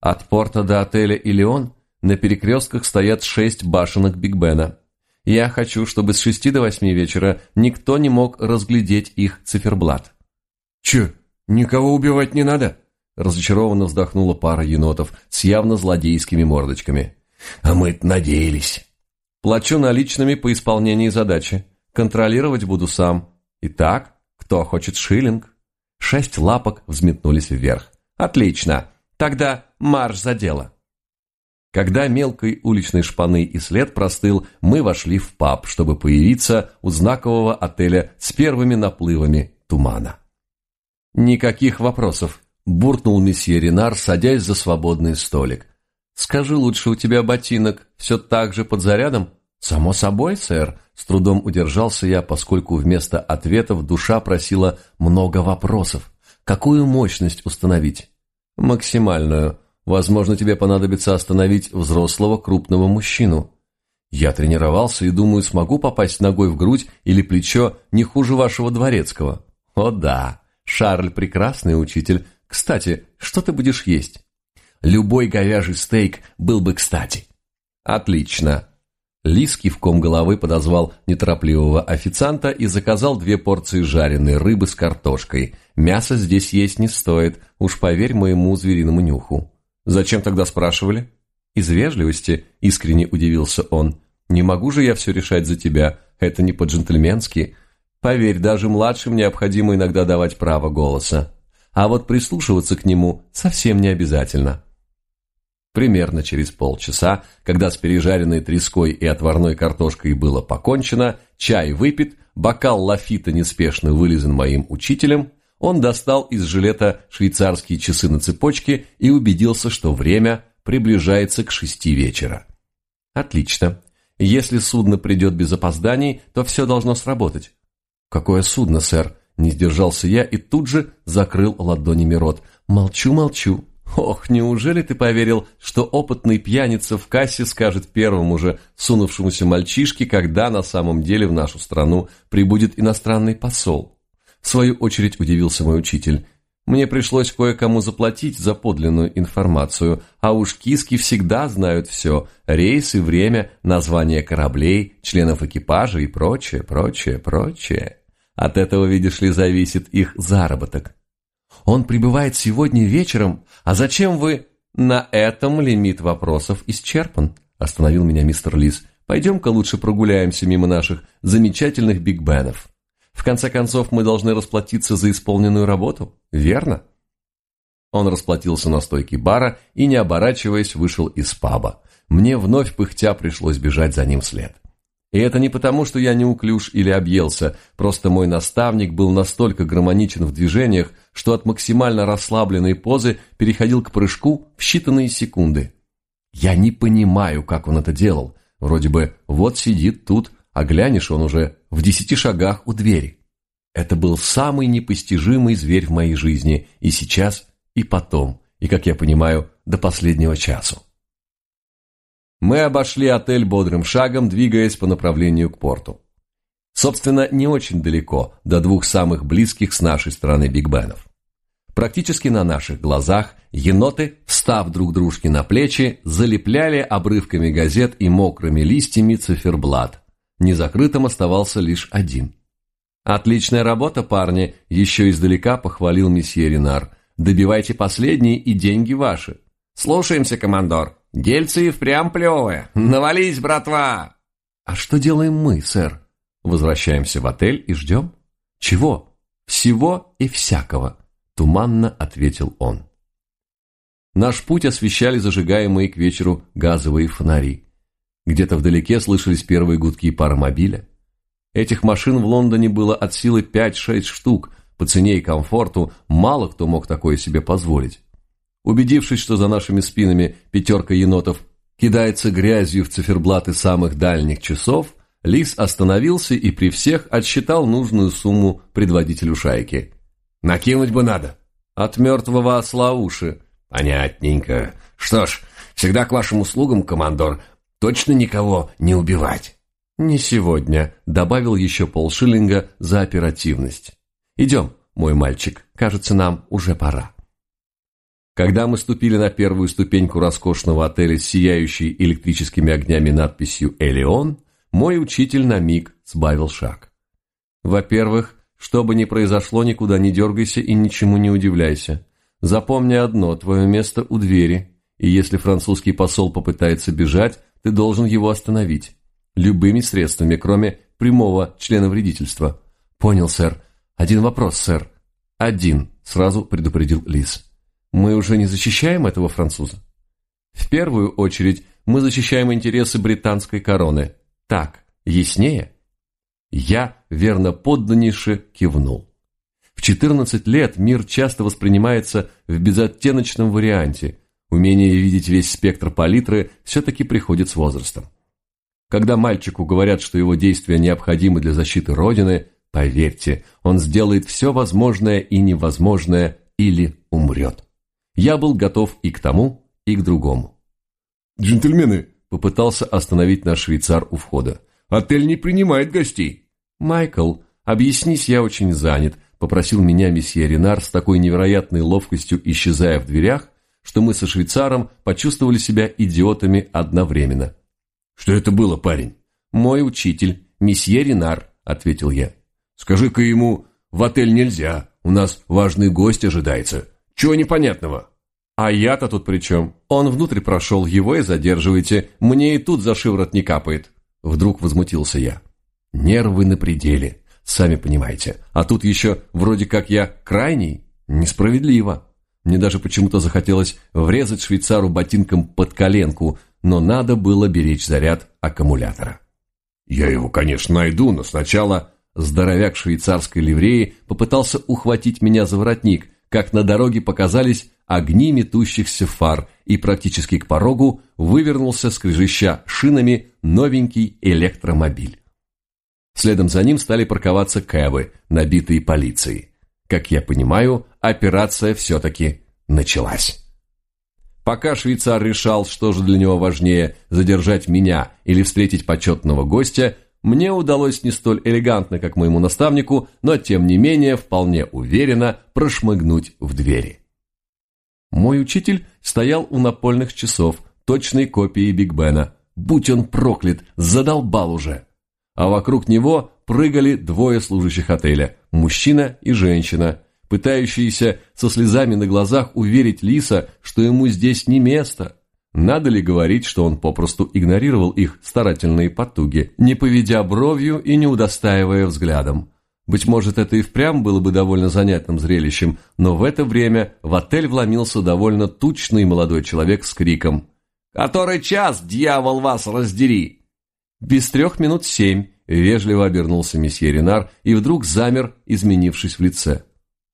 От порта до отеля «Илеон» на перекрестках стоят шесть башенок Биг Бена. Я хочу, чтобы с шести до восьми вечера никто не мог разглядеть их циферблат. «Че, никого убивать не надо?» Разочарованно вздохнула пара енотов с явно злодейскими мордочками. «А мы надеялись». «Плачу наличными по исполнении задачи. Контролировать буду сам. Итак, кто хочет шиллинг?» Шесть лапок взметнулись вверх. «Отлично. Тогда марш за дело». Когда мелкой уличной шпаны и след простыл, мы вошли в паб, чтобы появиться у знакового отеля с первыми наплывами тумана. Никаких вопросов буркнул месье Ренар, садясь за свободный столик. «Скажи лучше, у тебя ботинок все так же под зарядом?» «Само собой, сэр», — с трудом удержался я, поскольку вместо ответов душа просила много вопросов. «Какую мощность установить?» «Максимальную. Возможно, тебе понадобится остановить взрослого крупного мужчину». «Я тренировался и думаю, смогу попасть ногой в грудь или плечо не хуже вашего дворецкого». «О да, Шарль прекрасный учитель, кстати, что ты будешь есть? Любой говяжий стейк был бы кстати. Отлично. Лис кивком головы подозвал неторопливого официанта и заказал две порции жареной рыбы с картошкой. Мясо здесь есть не стоит, уж поверь моему звериному нюху. Зачем тогда спрашивали? Из вежливости, искренне удивился он. Не могу же я все решать за тебя, это не по-джентльменски. Поверь, даже младшим необходимо иногда давать право голоса а вот прислушиваться к нему совсем не обязательно. Примерно через полчаса, когда с пережаренной треской и отварной картошкой было покончено, чай выпит, бокал лафита неспешно вылизан моим учителем, он достал из жилета швейцарские часы на цепочке и убедился, что время приближается к шести вечера. Отлично. Если судно придет без опозданий, то все должно сработать. Какое судно, сэр? Не сдержался я и тут же закрыл ладонями рот. Молчу, молчу. Ох, неужели ты поверил, что опытный пьяница в кассе скажет первому же сунувшемуся мальчишке, когда на самом деле в нашу страну прибудет иностранный посол? В свою очередь удивился мой учитель. Мне пришлось кое-кому заплатить за подлинную информацию, а уж киски всегда знают все – рейсы, время, название кораблей, членов экипажа и прочее, прочее, прочее. От этого, видишь ли, зависит их заработок. Он прибывает сегодня вечером, а зачем вы... На этом лимит вопросов исчерпан, остановил меня мистер Лис. Пойдем-ка лучше прогуляемся мимо наших замечательных бигбенов. В конце концов, мы должны расплатиться за исполненную работу, верно? Он расплатился на стойке бара и, не оборачиваясь, вышел из паба. Мне вновь пыхтя пришлось бежать за ним вслед. И это не потому, что я неуклюж или объелся, просто мой наставник был настолько гармоничен в движениях, что от максимально расслабленной позы переходил к прыжку в считанные секунды. Я не понимаю, как он это делал. Вроде бы вот сидит тут, а глянешь, он уже в десяти шагах у двери. Это был самый непостижимый зверь в моей жизни, и сейчас, и потом, и, как я понимаю, до последнего часу. Мы обошли отель бодрым шагом, двигаясь по направлению к порту. Собственно, не очень далеко, до двух самых близких с нашей стороны бигбенов. Практически на наших глазах еноты, встав друг дружке на плечи, залепляли обрывками газет и мокрыми листьями циферблат, Незакрытым оставался лишь один. «Отличная работа, парни!» – еще издалека похвалил месье Ренар. «Добивайте последние, и деньги ваши». «Слушаемся, командор. Дельцы и впрямь плевые. Навались, братва!» «А что делаем мы, сэр?» «Возвращаемся в отель и ждем?» «Чего?» «Всего и всякого», – туманно ответил он. Наш путь освещали зажигаемые к вечеру газовые фонари. Где-то вдалеке слышались первые гудки паромобиля. Этих машин в Лондоне было от силы 5-6 штук, по цене и комфорту мало кто мог такое себе позволить. Убедившись, что за нашими спинами пятерка енотов кидается грязью в циферблаты самых дальних часов, Лис остановился и при всех отсчитал нужную сумму предводителю шайки. «Накинуть бы надо!» «От мертвого осла уши!» «Понятненько. Что ж, всегда к вашим услугам, командор точно никого не убивать?» «Не сегодня», — добавил еще полшиллинга за оперативность. «Идем, мой мальчик, кажется, нам уже пора». Когда мы ступили на первую ступеньку роскошного отеля с сияющей электрическими огнями надписью «Элеон», мой учитель на миг сбавил шаг. Во-первых, что бы ни произошло, никуда не дергайся и ничему не удивляйся. Запомни одно, твое место у двери, и если французский посол попытается бежать, ты должен его остановить. Любыми средствами, кроме прямого члена вредительства. Понял, сэр. Один вопрос, сэр. Один, сразу предупредил Лис. Мы уже не защищаем этого француза? В первую очередь мы защищаем интересы британской короны. Так, яснее? Я верно подданнейше кивнул. В 14 лет мир часто воспринимается в безоттеночном варианте – Умение видеть весь спектр палитры все-таки приходит с возрастом. Когда мальчику говорят, что его действия необходимы для защиты Родины, поверьте, он сделает все возможное и невозможное или умрет. Я был готов и к тому, и к другому. «Джентльмены!» – попытался остановить наш швейцар у входа. «Отель не принимает гостей!» «Майкл, объяснись, я очень занят», – попросил меня месье Ренар с такой невероятной ловкостью, исчезая в дверях, что мы со швейцаром почувствовали себя идиотами одновременно. «Что это было, парень?» «Мой учитель, месье Ренар», — ответил я. «Скажи-ка ему, в отель нельзя, у нас важный гость ожидается. Чего непонятного?» «А я-то тут при чем? Он внутрь прошел, его и задерживаете, мне и тут за шиворот не капает». Вдруг возмутился я. «Нервы на пределе, сами понимаете. А тут еще вроде как я крайний. Несправедливо». Мне даже почему-то захотелось врезать швейцару ботинком под коленку, но надо было беречь заряд аккумулятора. «Я его, конечно, найду, но сначала...» Здоровяк швейцарской ливреи попытался ухватить меня за воротник, как на дороге показались огни метущихся фар, и практически к порогу вывернулся, скрежеща шинами, новенький электромобиль. Следом за ним стали парковаться кэбы, набитые полицией. Как я понимаю, операция все-таки началась. Пока швейцар решал, что же для него важнее, задержать меня или встретить почетного гостя, мне удалось не столь элегантно, как моему наставнику, но тем не менее вполне уверенно прошмыгнуть в двери. Мой учитель стоял у напольных часов, точной копии Биг Бена. Будь он проклят, задолбал уже. А вокруг него прыгали двое служащих отеля, мужчина и женщина, пытающиеся со слезами на глазах уверить Лиса, что ему здесь не место. Надо ли говорить, что он попросту игнорировал их старательные потуги, не поведя бровью и не удостаивая взглядом. Быть может, это и впрямь было бы довольно занятным зрелищем, но в это время в отель вломился довольно тучный молодой человек с криком «Который час, дьявол, вас раздери!» Без трех минут семь вежливо обернулся месье Ренар и вдруг замер, изменившись в лице.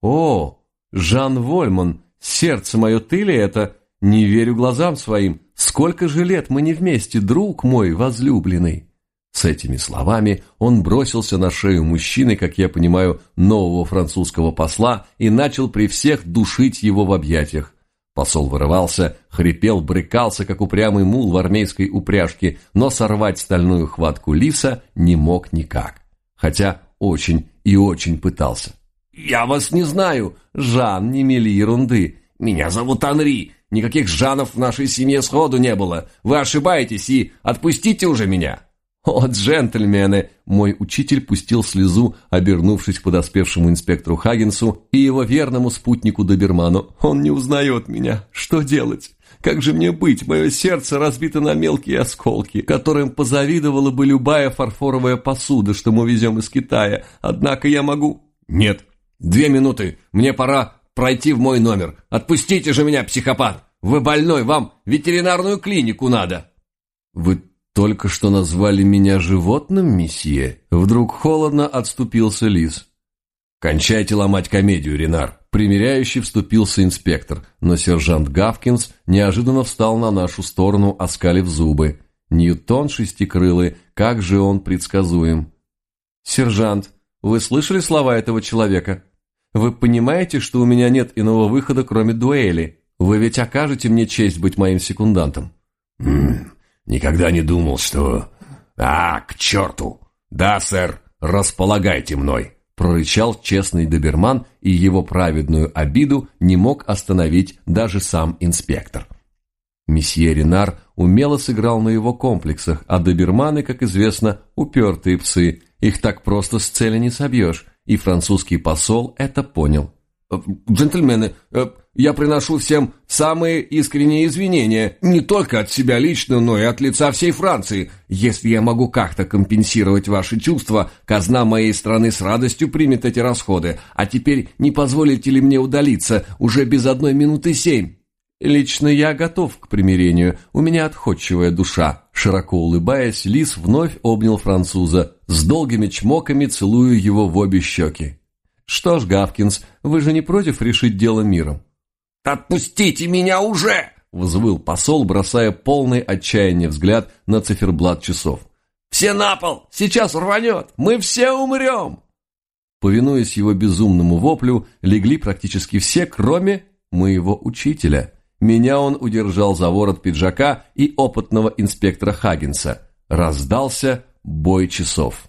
«О, Жан Вольман, сердце мое, ты ли это?» Не верю глазам своим. Сколько же лет мы не вместе, друг мой возлюбленный. С этими словами он бросился на шею мужчины, как я понимаю, нового французского посла и начал при всех душить его в объятиях. Посол вырывался, хрипел, брыкался, как упрямый мул в армейской упряжке, но сорвать стальную хватку лиса не мог никак. Хотя очень и очень пытался. «Я вас не знаю, Жан, не мели ерунды. Меня зовут Анри. Никаких Жанов в нашей семье сходу не было. Вы ошибаетесь и отпустите уже меня!» «О, джентльмены!» Мой учитель пустил слезу, обернувшись к подоспевшему инспектору Хагенсу и его верному спутнику Доберману. «Он не узнает меня. Что делать? Как же мне быть? Мое сердце разбито на мелкие осколки, которым позавидовала бы любая фарфоровая посуда, что мы везем из Китая. Однако я могу...» «Нет. Две минуты. Мне пора пройти в мой номер. Отпустите же меня, психопат! Вы больной, вам ветеринарную клинику надо!» «Вы только что назвали меня животным, месье?» Вдруг холодно отступился Лис. «Кончайте ломать комедию, Ренар!» Примеряющий вступился инспектор, но сержант Гавкинс неожиданно встал на нашу сторону, оскалив зубы. Ньютон шестикрылый, как же он предсказуем. «Сержант, вы слышали слова этого человека?» Вы понимаете, что у меня нет иного выхода, кроме дуэли? Вы ведь окажете мне честь быть моим секундантом?» М -м, «Никогда не думал, что...» «А, к черту! Да, сэр, располагайте мной!» прорычал честный доберман, и его праведную обиду не мог остановить даже сам инспектор. Месье Ренар умело сыграл на его комплексах, а доберманы, как известно, упертые псы. Их так просто с цели не собьешь, и французский посол это понял. «Э, «Джентльмены, э, я приношу всем самые искренние извинения, не только от себя лично, но и от лица всей Франции. Если я могу как-то компенсировать ваши чувства, казна моей страны с радостью примет эти расходы. А теперь не позволите ли мне удалиться уже без одной минуты семь?» «Лично я готов к примирению, у меня отходчивая душа». Широко улыбаясь, Лис вновь обнял француза, с долгими чмоками целую его в обе щеки. «Что ж, Гавкинс, вы же не против решить дело миром?» «Отпустите меня уже!» — взвыл посол, бросая полный отчаяния взгляд на циферблат часов. «Все на пол! Сейчас рванет! Мы все умрем!» Повинуясь его безумному воплю, легли практически все, кроме моего учителя — меня он удержал за ворот пиджака и опытного инспектора Хагенса. Раздался бой часов.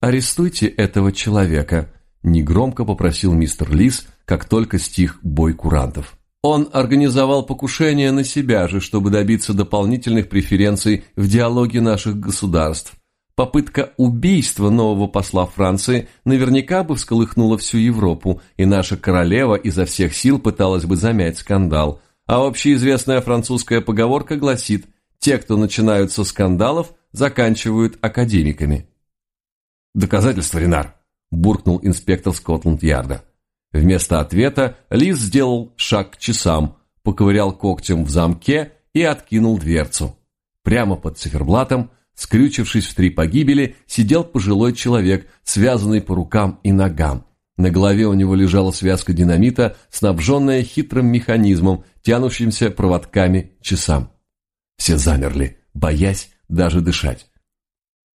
«Арестуйте этого человека», – негромко попросил мистер Лис, как только стих бой курантов. Он организовал покушение на себя же, чтобы добиться дополнительных преференций в диалоге наших государств. Попытка убийства нового посла Франции наверняка бы всколыхнула всю Европу, и наша королева изо всех сил пыталась бы замять скандал. А общеизвестная французская поговорка гласит «Те, кто начинают со скандалов, заканчивают академиками». «Доказательства, Ренар», – буркнул инспектор Скотланд-Ярда. Вместо ответа Лиз сделал шаг к часам, поковырял когтем в замке и откинул дверцу. Прямо под циферблатом – Скрючившись в три погибели, сидел пожилой человек, связанный по рукам и ногам. На голове у него лежала связка динамита, снабженная хитрым механизмом, тянущимся проводками часам. Все замерли, боясь даже дышать.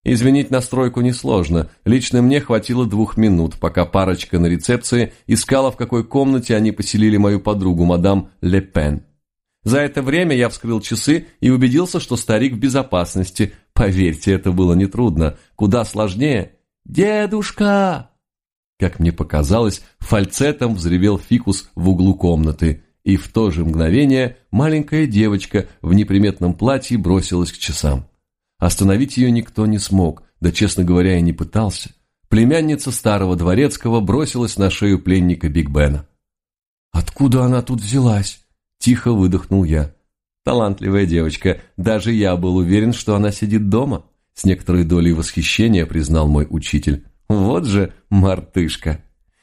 Извинить настройку несложно. Лично мне хватило двух минут, пока парочка на рецепции искала, в какой комнате они поселили мою подругу, мадам Ле Пен. За это время я вскрыл часы и убедился, что старик в безопасности. Поверьте, это было нетрудно. Куда сложнее. «Дедушка!» Как мне показалось, фальцетом взревел фикус в углу комнаты, и в то же мгновение маленькая девочка в неприметном платье бросилась к часам. Остановить ее никто не смог, да, честно говоря, и не пытался. Племянница старого дворецкого бросилась на шею пленника Биг Бена. «Откуда она тут взялась?» – тихо выдохнул я. Талантливая девочка, даже я был уверен, что она сидит дома. С некоторой долей восхищения признал мой учитель. Вот же мартышка.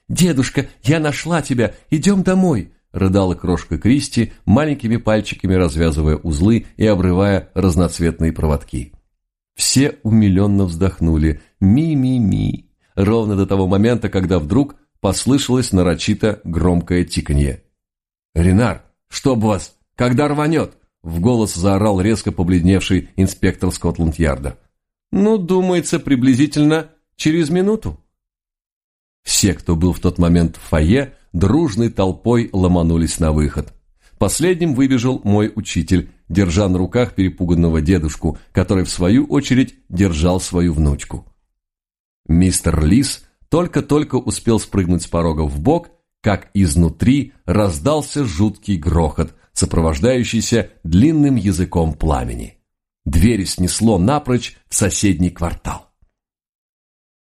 «Дедушка, я нашла тебя, идем домой!» рыдала крошка Кристи, маленькими пальчиками развязывая узлы и обрывая разноцветные проводки. Все умиленно вздохнули. «Ми-ми-ми!» Ровно до того момента, когда вдруг послышалось нарочито громкое тиканье. «Ренар, чтоб вас! Когда рванет?» В голос заорал резко побледневший инспектор Скотланд-Ярда. «Ну, думается, приблизительно через минуту». Все, кто был в тот момент в фойе, дружной толпой ломанулись на выход. Последним выбежал мой учитель, держа на руках перепуганного дедушку, который, в свою очередь, держал свою внучку. Мистер Лис только-только успел спрыгнуть с порога в бок, как изнутри раздался жуткий грохот, сопровождающийся длинным языком пламени. Двери снесло напрочь в соседний квартал.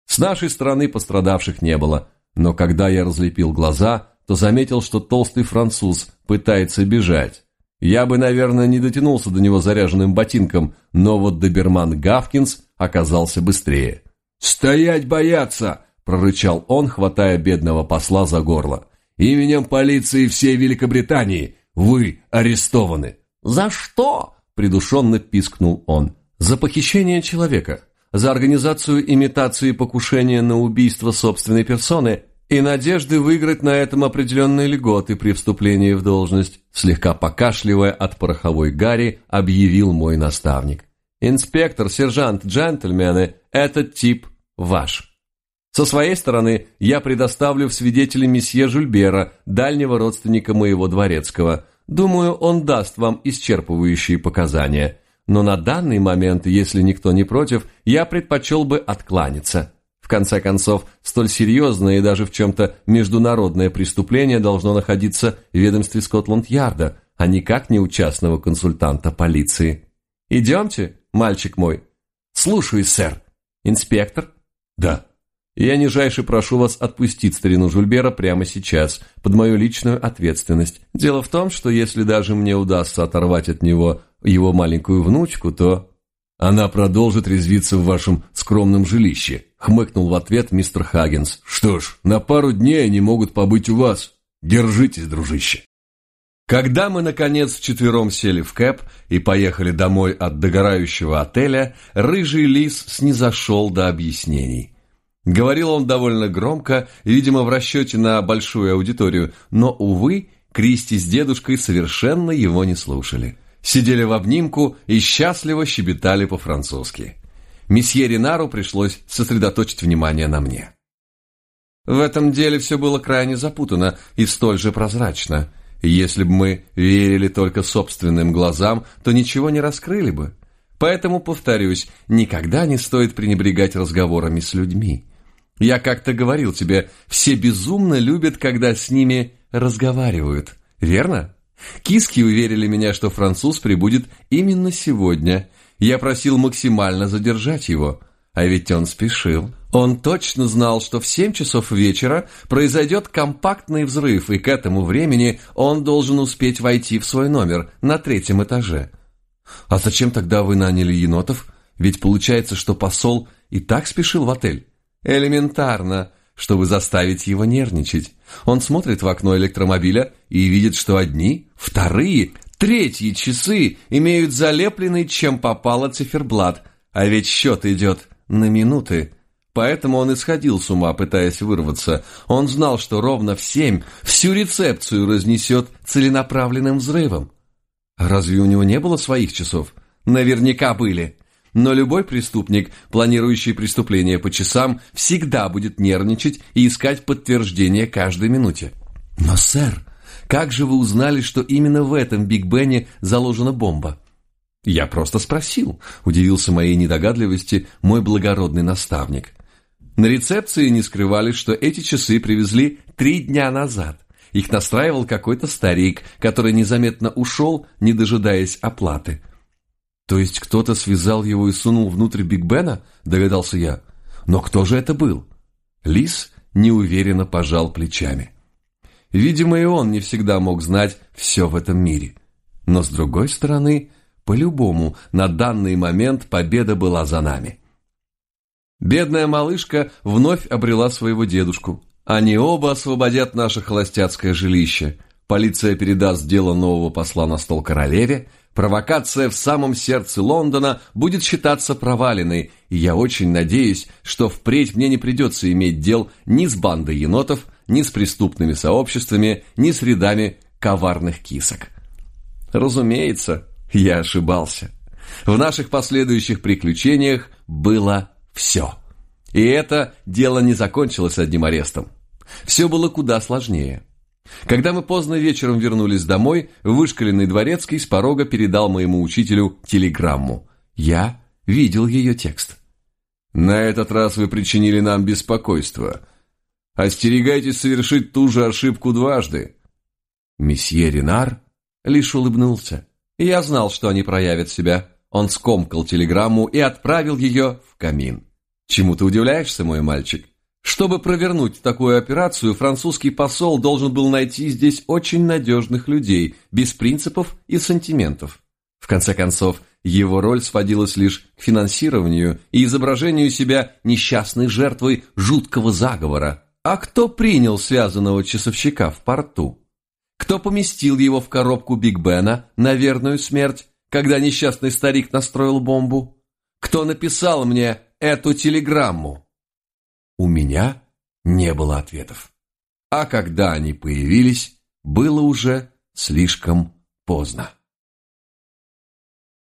С нашей стороны пострадавших не было, но когда я разлепил глаза, то заметил, что толстый француз пытается бежать. Я бы, наверное, не дотянулся до него заряженным ботинком, но вот доберман Гавкинс оказался быстрее. «Стоять бояться!» – прорычал он, хватая бедного посла за горло. «Именем полиции всей Великобритании вы арестованы!» «За что?» – придушенно пискнул он. «За похищение человека, за организацию имитации покушения на убийство собственной персоны и надежды выиграть на этом определенные льготы при вступлении в должность», слегка покашливая от пороховой гари, объявил мой наставник. «Инспектор, сержант, джентльмены, этот тип ваш». Со своей стороны, я предоставлю в свидетели месье Жульбера, дальнего родственника моего дворецкого. Думаю, он даст вам исчерпывающие показания. Но на данный момент, если никто не против, я предпочел бы откланяться. В конце концов, столь серьезное и даже в чем-то международное преступление должно находиться в ведомстве Скотланд-Ярда, а никак не у частного консультанта полиции. «Идемте, мальчик мой». «Слушаюсь, сэр». «Инспектор?» «Да». «Я нижайше прошу вас отпустить старину Жульбера прямо сейчас, под мою личную ответственность. Дело в том, что если даже мне удастся оторвать от него его маленькую внучку, то...» «Она продолжит резвиться в вашем скромном жилище», — хмыкнул в ответ мистер Хаггинс. «Что ж, на пару дней они могут побыть у вас. Держитесь, дружище». Когда мы, наконец, вчетвером сели в кэп и поехали домой от догорающего отеля, рыжий лис снизошел до объяснений. Говорил он довольно громко, видимо, в расчете на большую аудиторию, но, увы, Кристи с дедушкой совершенно его не слушали сидели в обнимку и счастливо щебетали по-французски. Месье Ринару пришлось сосредоточить внимание на мне. В этом деле все было крайне запутано и столь же прозрачно. Если бы мы верили только собственным глазам, то ничего не раскрыли бы. Поэтому, повторюсь, никогда не стоит пренебрегать разговорами с людьми. Я как-то говорил тебе, все безумно любят, когда с ними разговаривают, верно? Киски уверили меня, что француз прибудет именно сегодня. Я просил максимально задержать его, а ведь он спешил. Он точно знал, что в семь часов вечера произойдет компактный взрыв, и к этому времени он должен успеть войти в свой номер на третьем этаже. А зачем тогда вы наняли енотов? Ведь получается, что посол и так спешил в отель. Элементарно чтобы заставить его нервничать. Он смотрит в окно электромобиля и видит, что одни, вторые, третьи часы имеют залепленный чем попало циферблат, а ведь счет идет на минуты. Поэтому он исходил с ума, пытаясь вырваться. Он знал, что ровно в семь всю рецепцию разнесет целенаправленным взрывом. Разве у него не было своих часов? Наверняка были. Но любой преступник, планирующий преступление по часам, всегда будет нервничать и искать подтверждение каждой минуте. Но, сэр, Как же вы узнали, что именно в этом Биг Бене заложена бомба? Я просто спросил, удивился моей недогадливости мой благородный наставник. На рецепции не скрывали, что эти часы привезли три дня назад. Их настраивал какой-то старик, который незаметно ушел, не дожидаясь оплаты. То есть кто-то связал его и сунул внутрь Биг Бена, догадался я. Но кто же это был? Лис неуверенно пожал плечами. Видимо, и он не всегда мог знать все в этом мире. Но с другой стороны, по-любому, на данный момент победа была за нами. Бедная малышка вновь обрела своего дедушку. Они оба освободят наше холостяцкое жилище. Полиция передаст дело нового посла на стол королеве. Провокация в самом сердце Лондона будет считаться проваленной, и я очень надеюсь, что впредь мне не придется иметь дел ни с бандой енотов, ни с преступными сообществами, ни с рядами коварных кисок. Разумеется, я ошибался. В наших последующих приключениях было все. И это дело не закончилось одним арестом. Все было куда сложнее. Когда мы поздно вечером вернулись домой, вышкаленный дворецкий с порога передал моему учителю телеграмму. Я видел ее текст. «На этот раз вы причинили нам беспокойство. Остерегайтесь совершить ту же ошибку дважды». Месье Ренар лишь улыбнулся. Я знал, что они проявят себя. Он скомкал телеграмму и отправил ее в камин. Чему ты удивляешься, мой мальчик? Чтобы провернуть такую операцию, французский посол должен был найти здесь очень надежных людей, без принципов и сантиментов. В конце концов, его роль сводилась лишь к финансированию и изображению себя несчастной жертвой жуткого заговора. А кто принял связанного часовщика в порту? Кто поместил его в коробку Биг Бена на верную смерть, когда несчастный старик настроил бомбу? Кто написал мне эту телеграмму? У меня не было ответов. А когда они появились, было уже слишком поздно.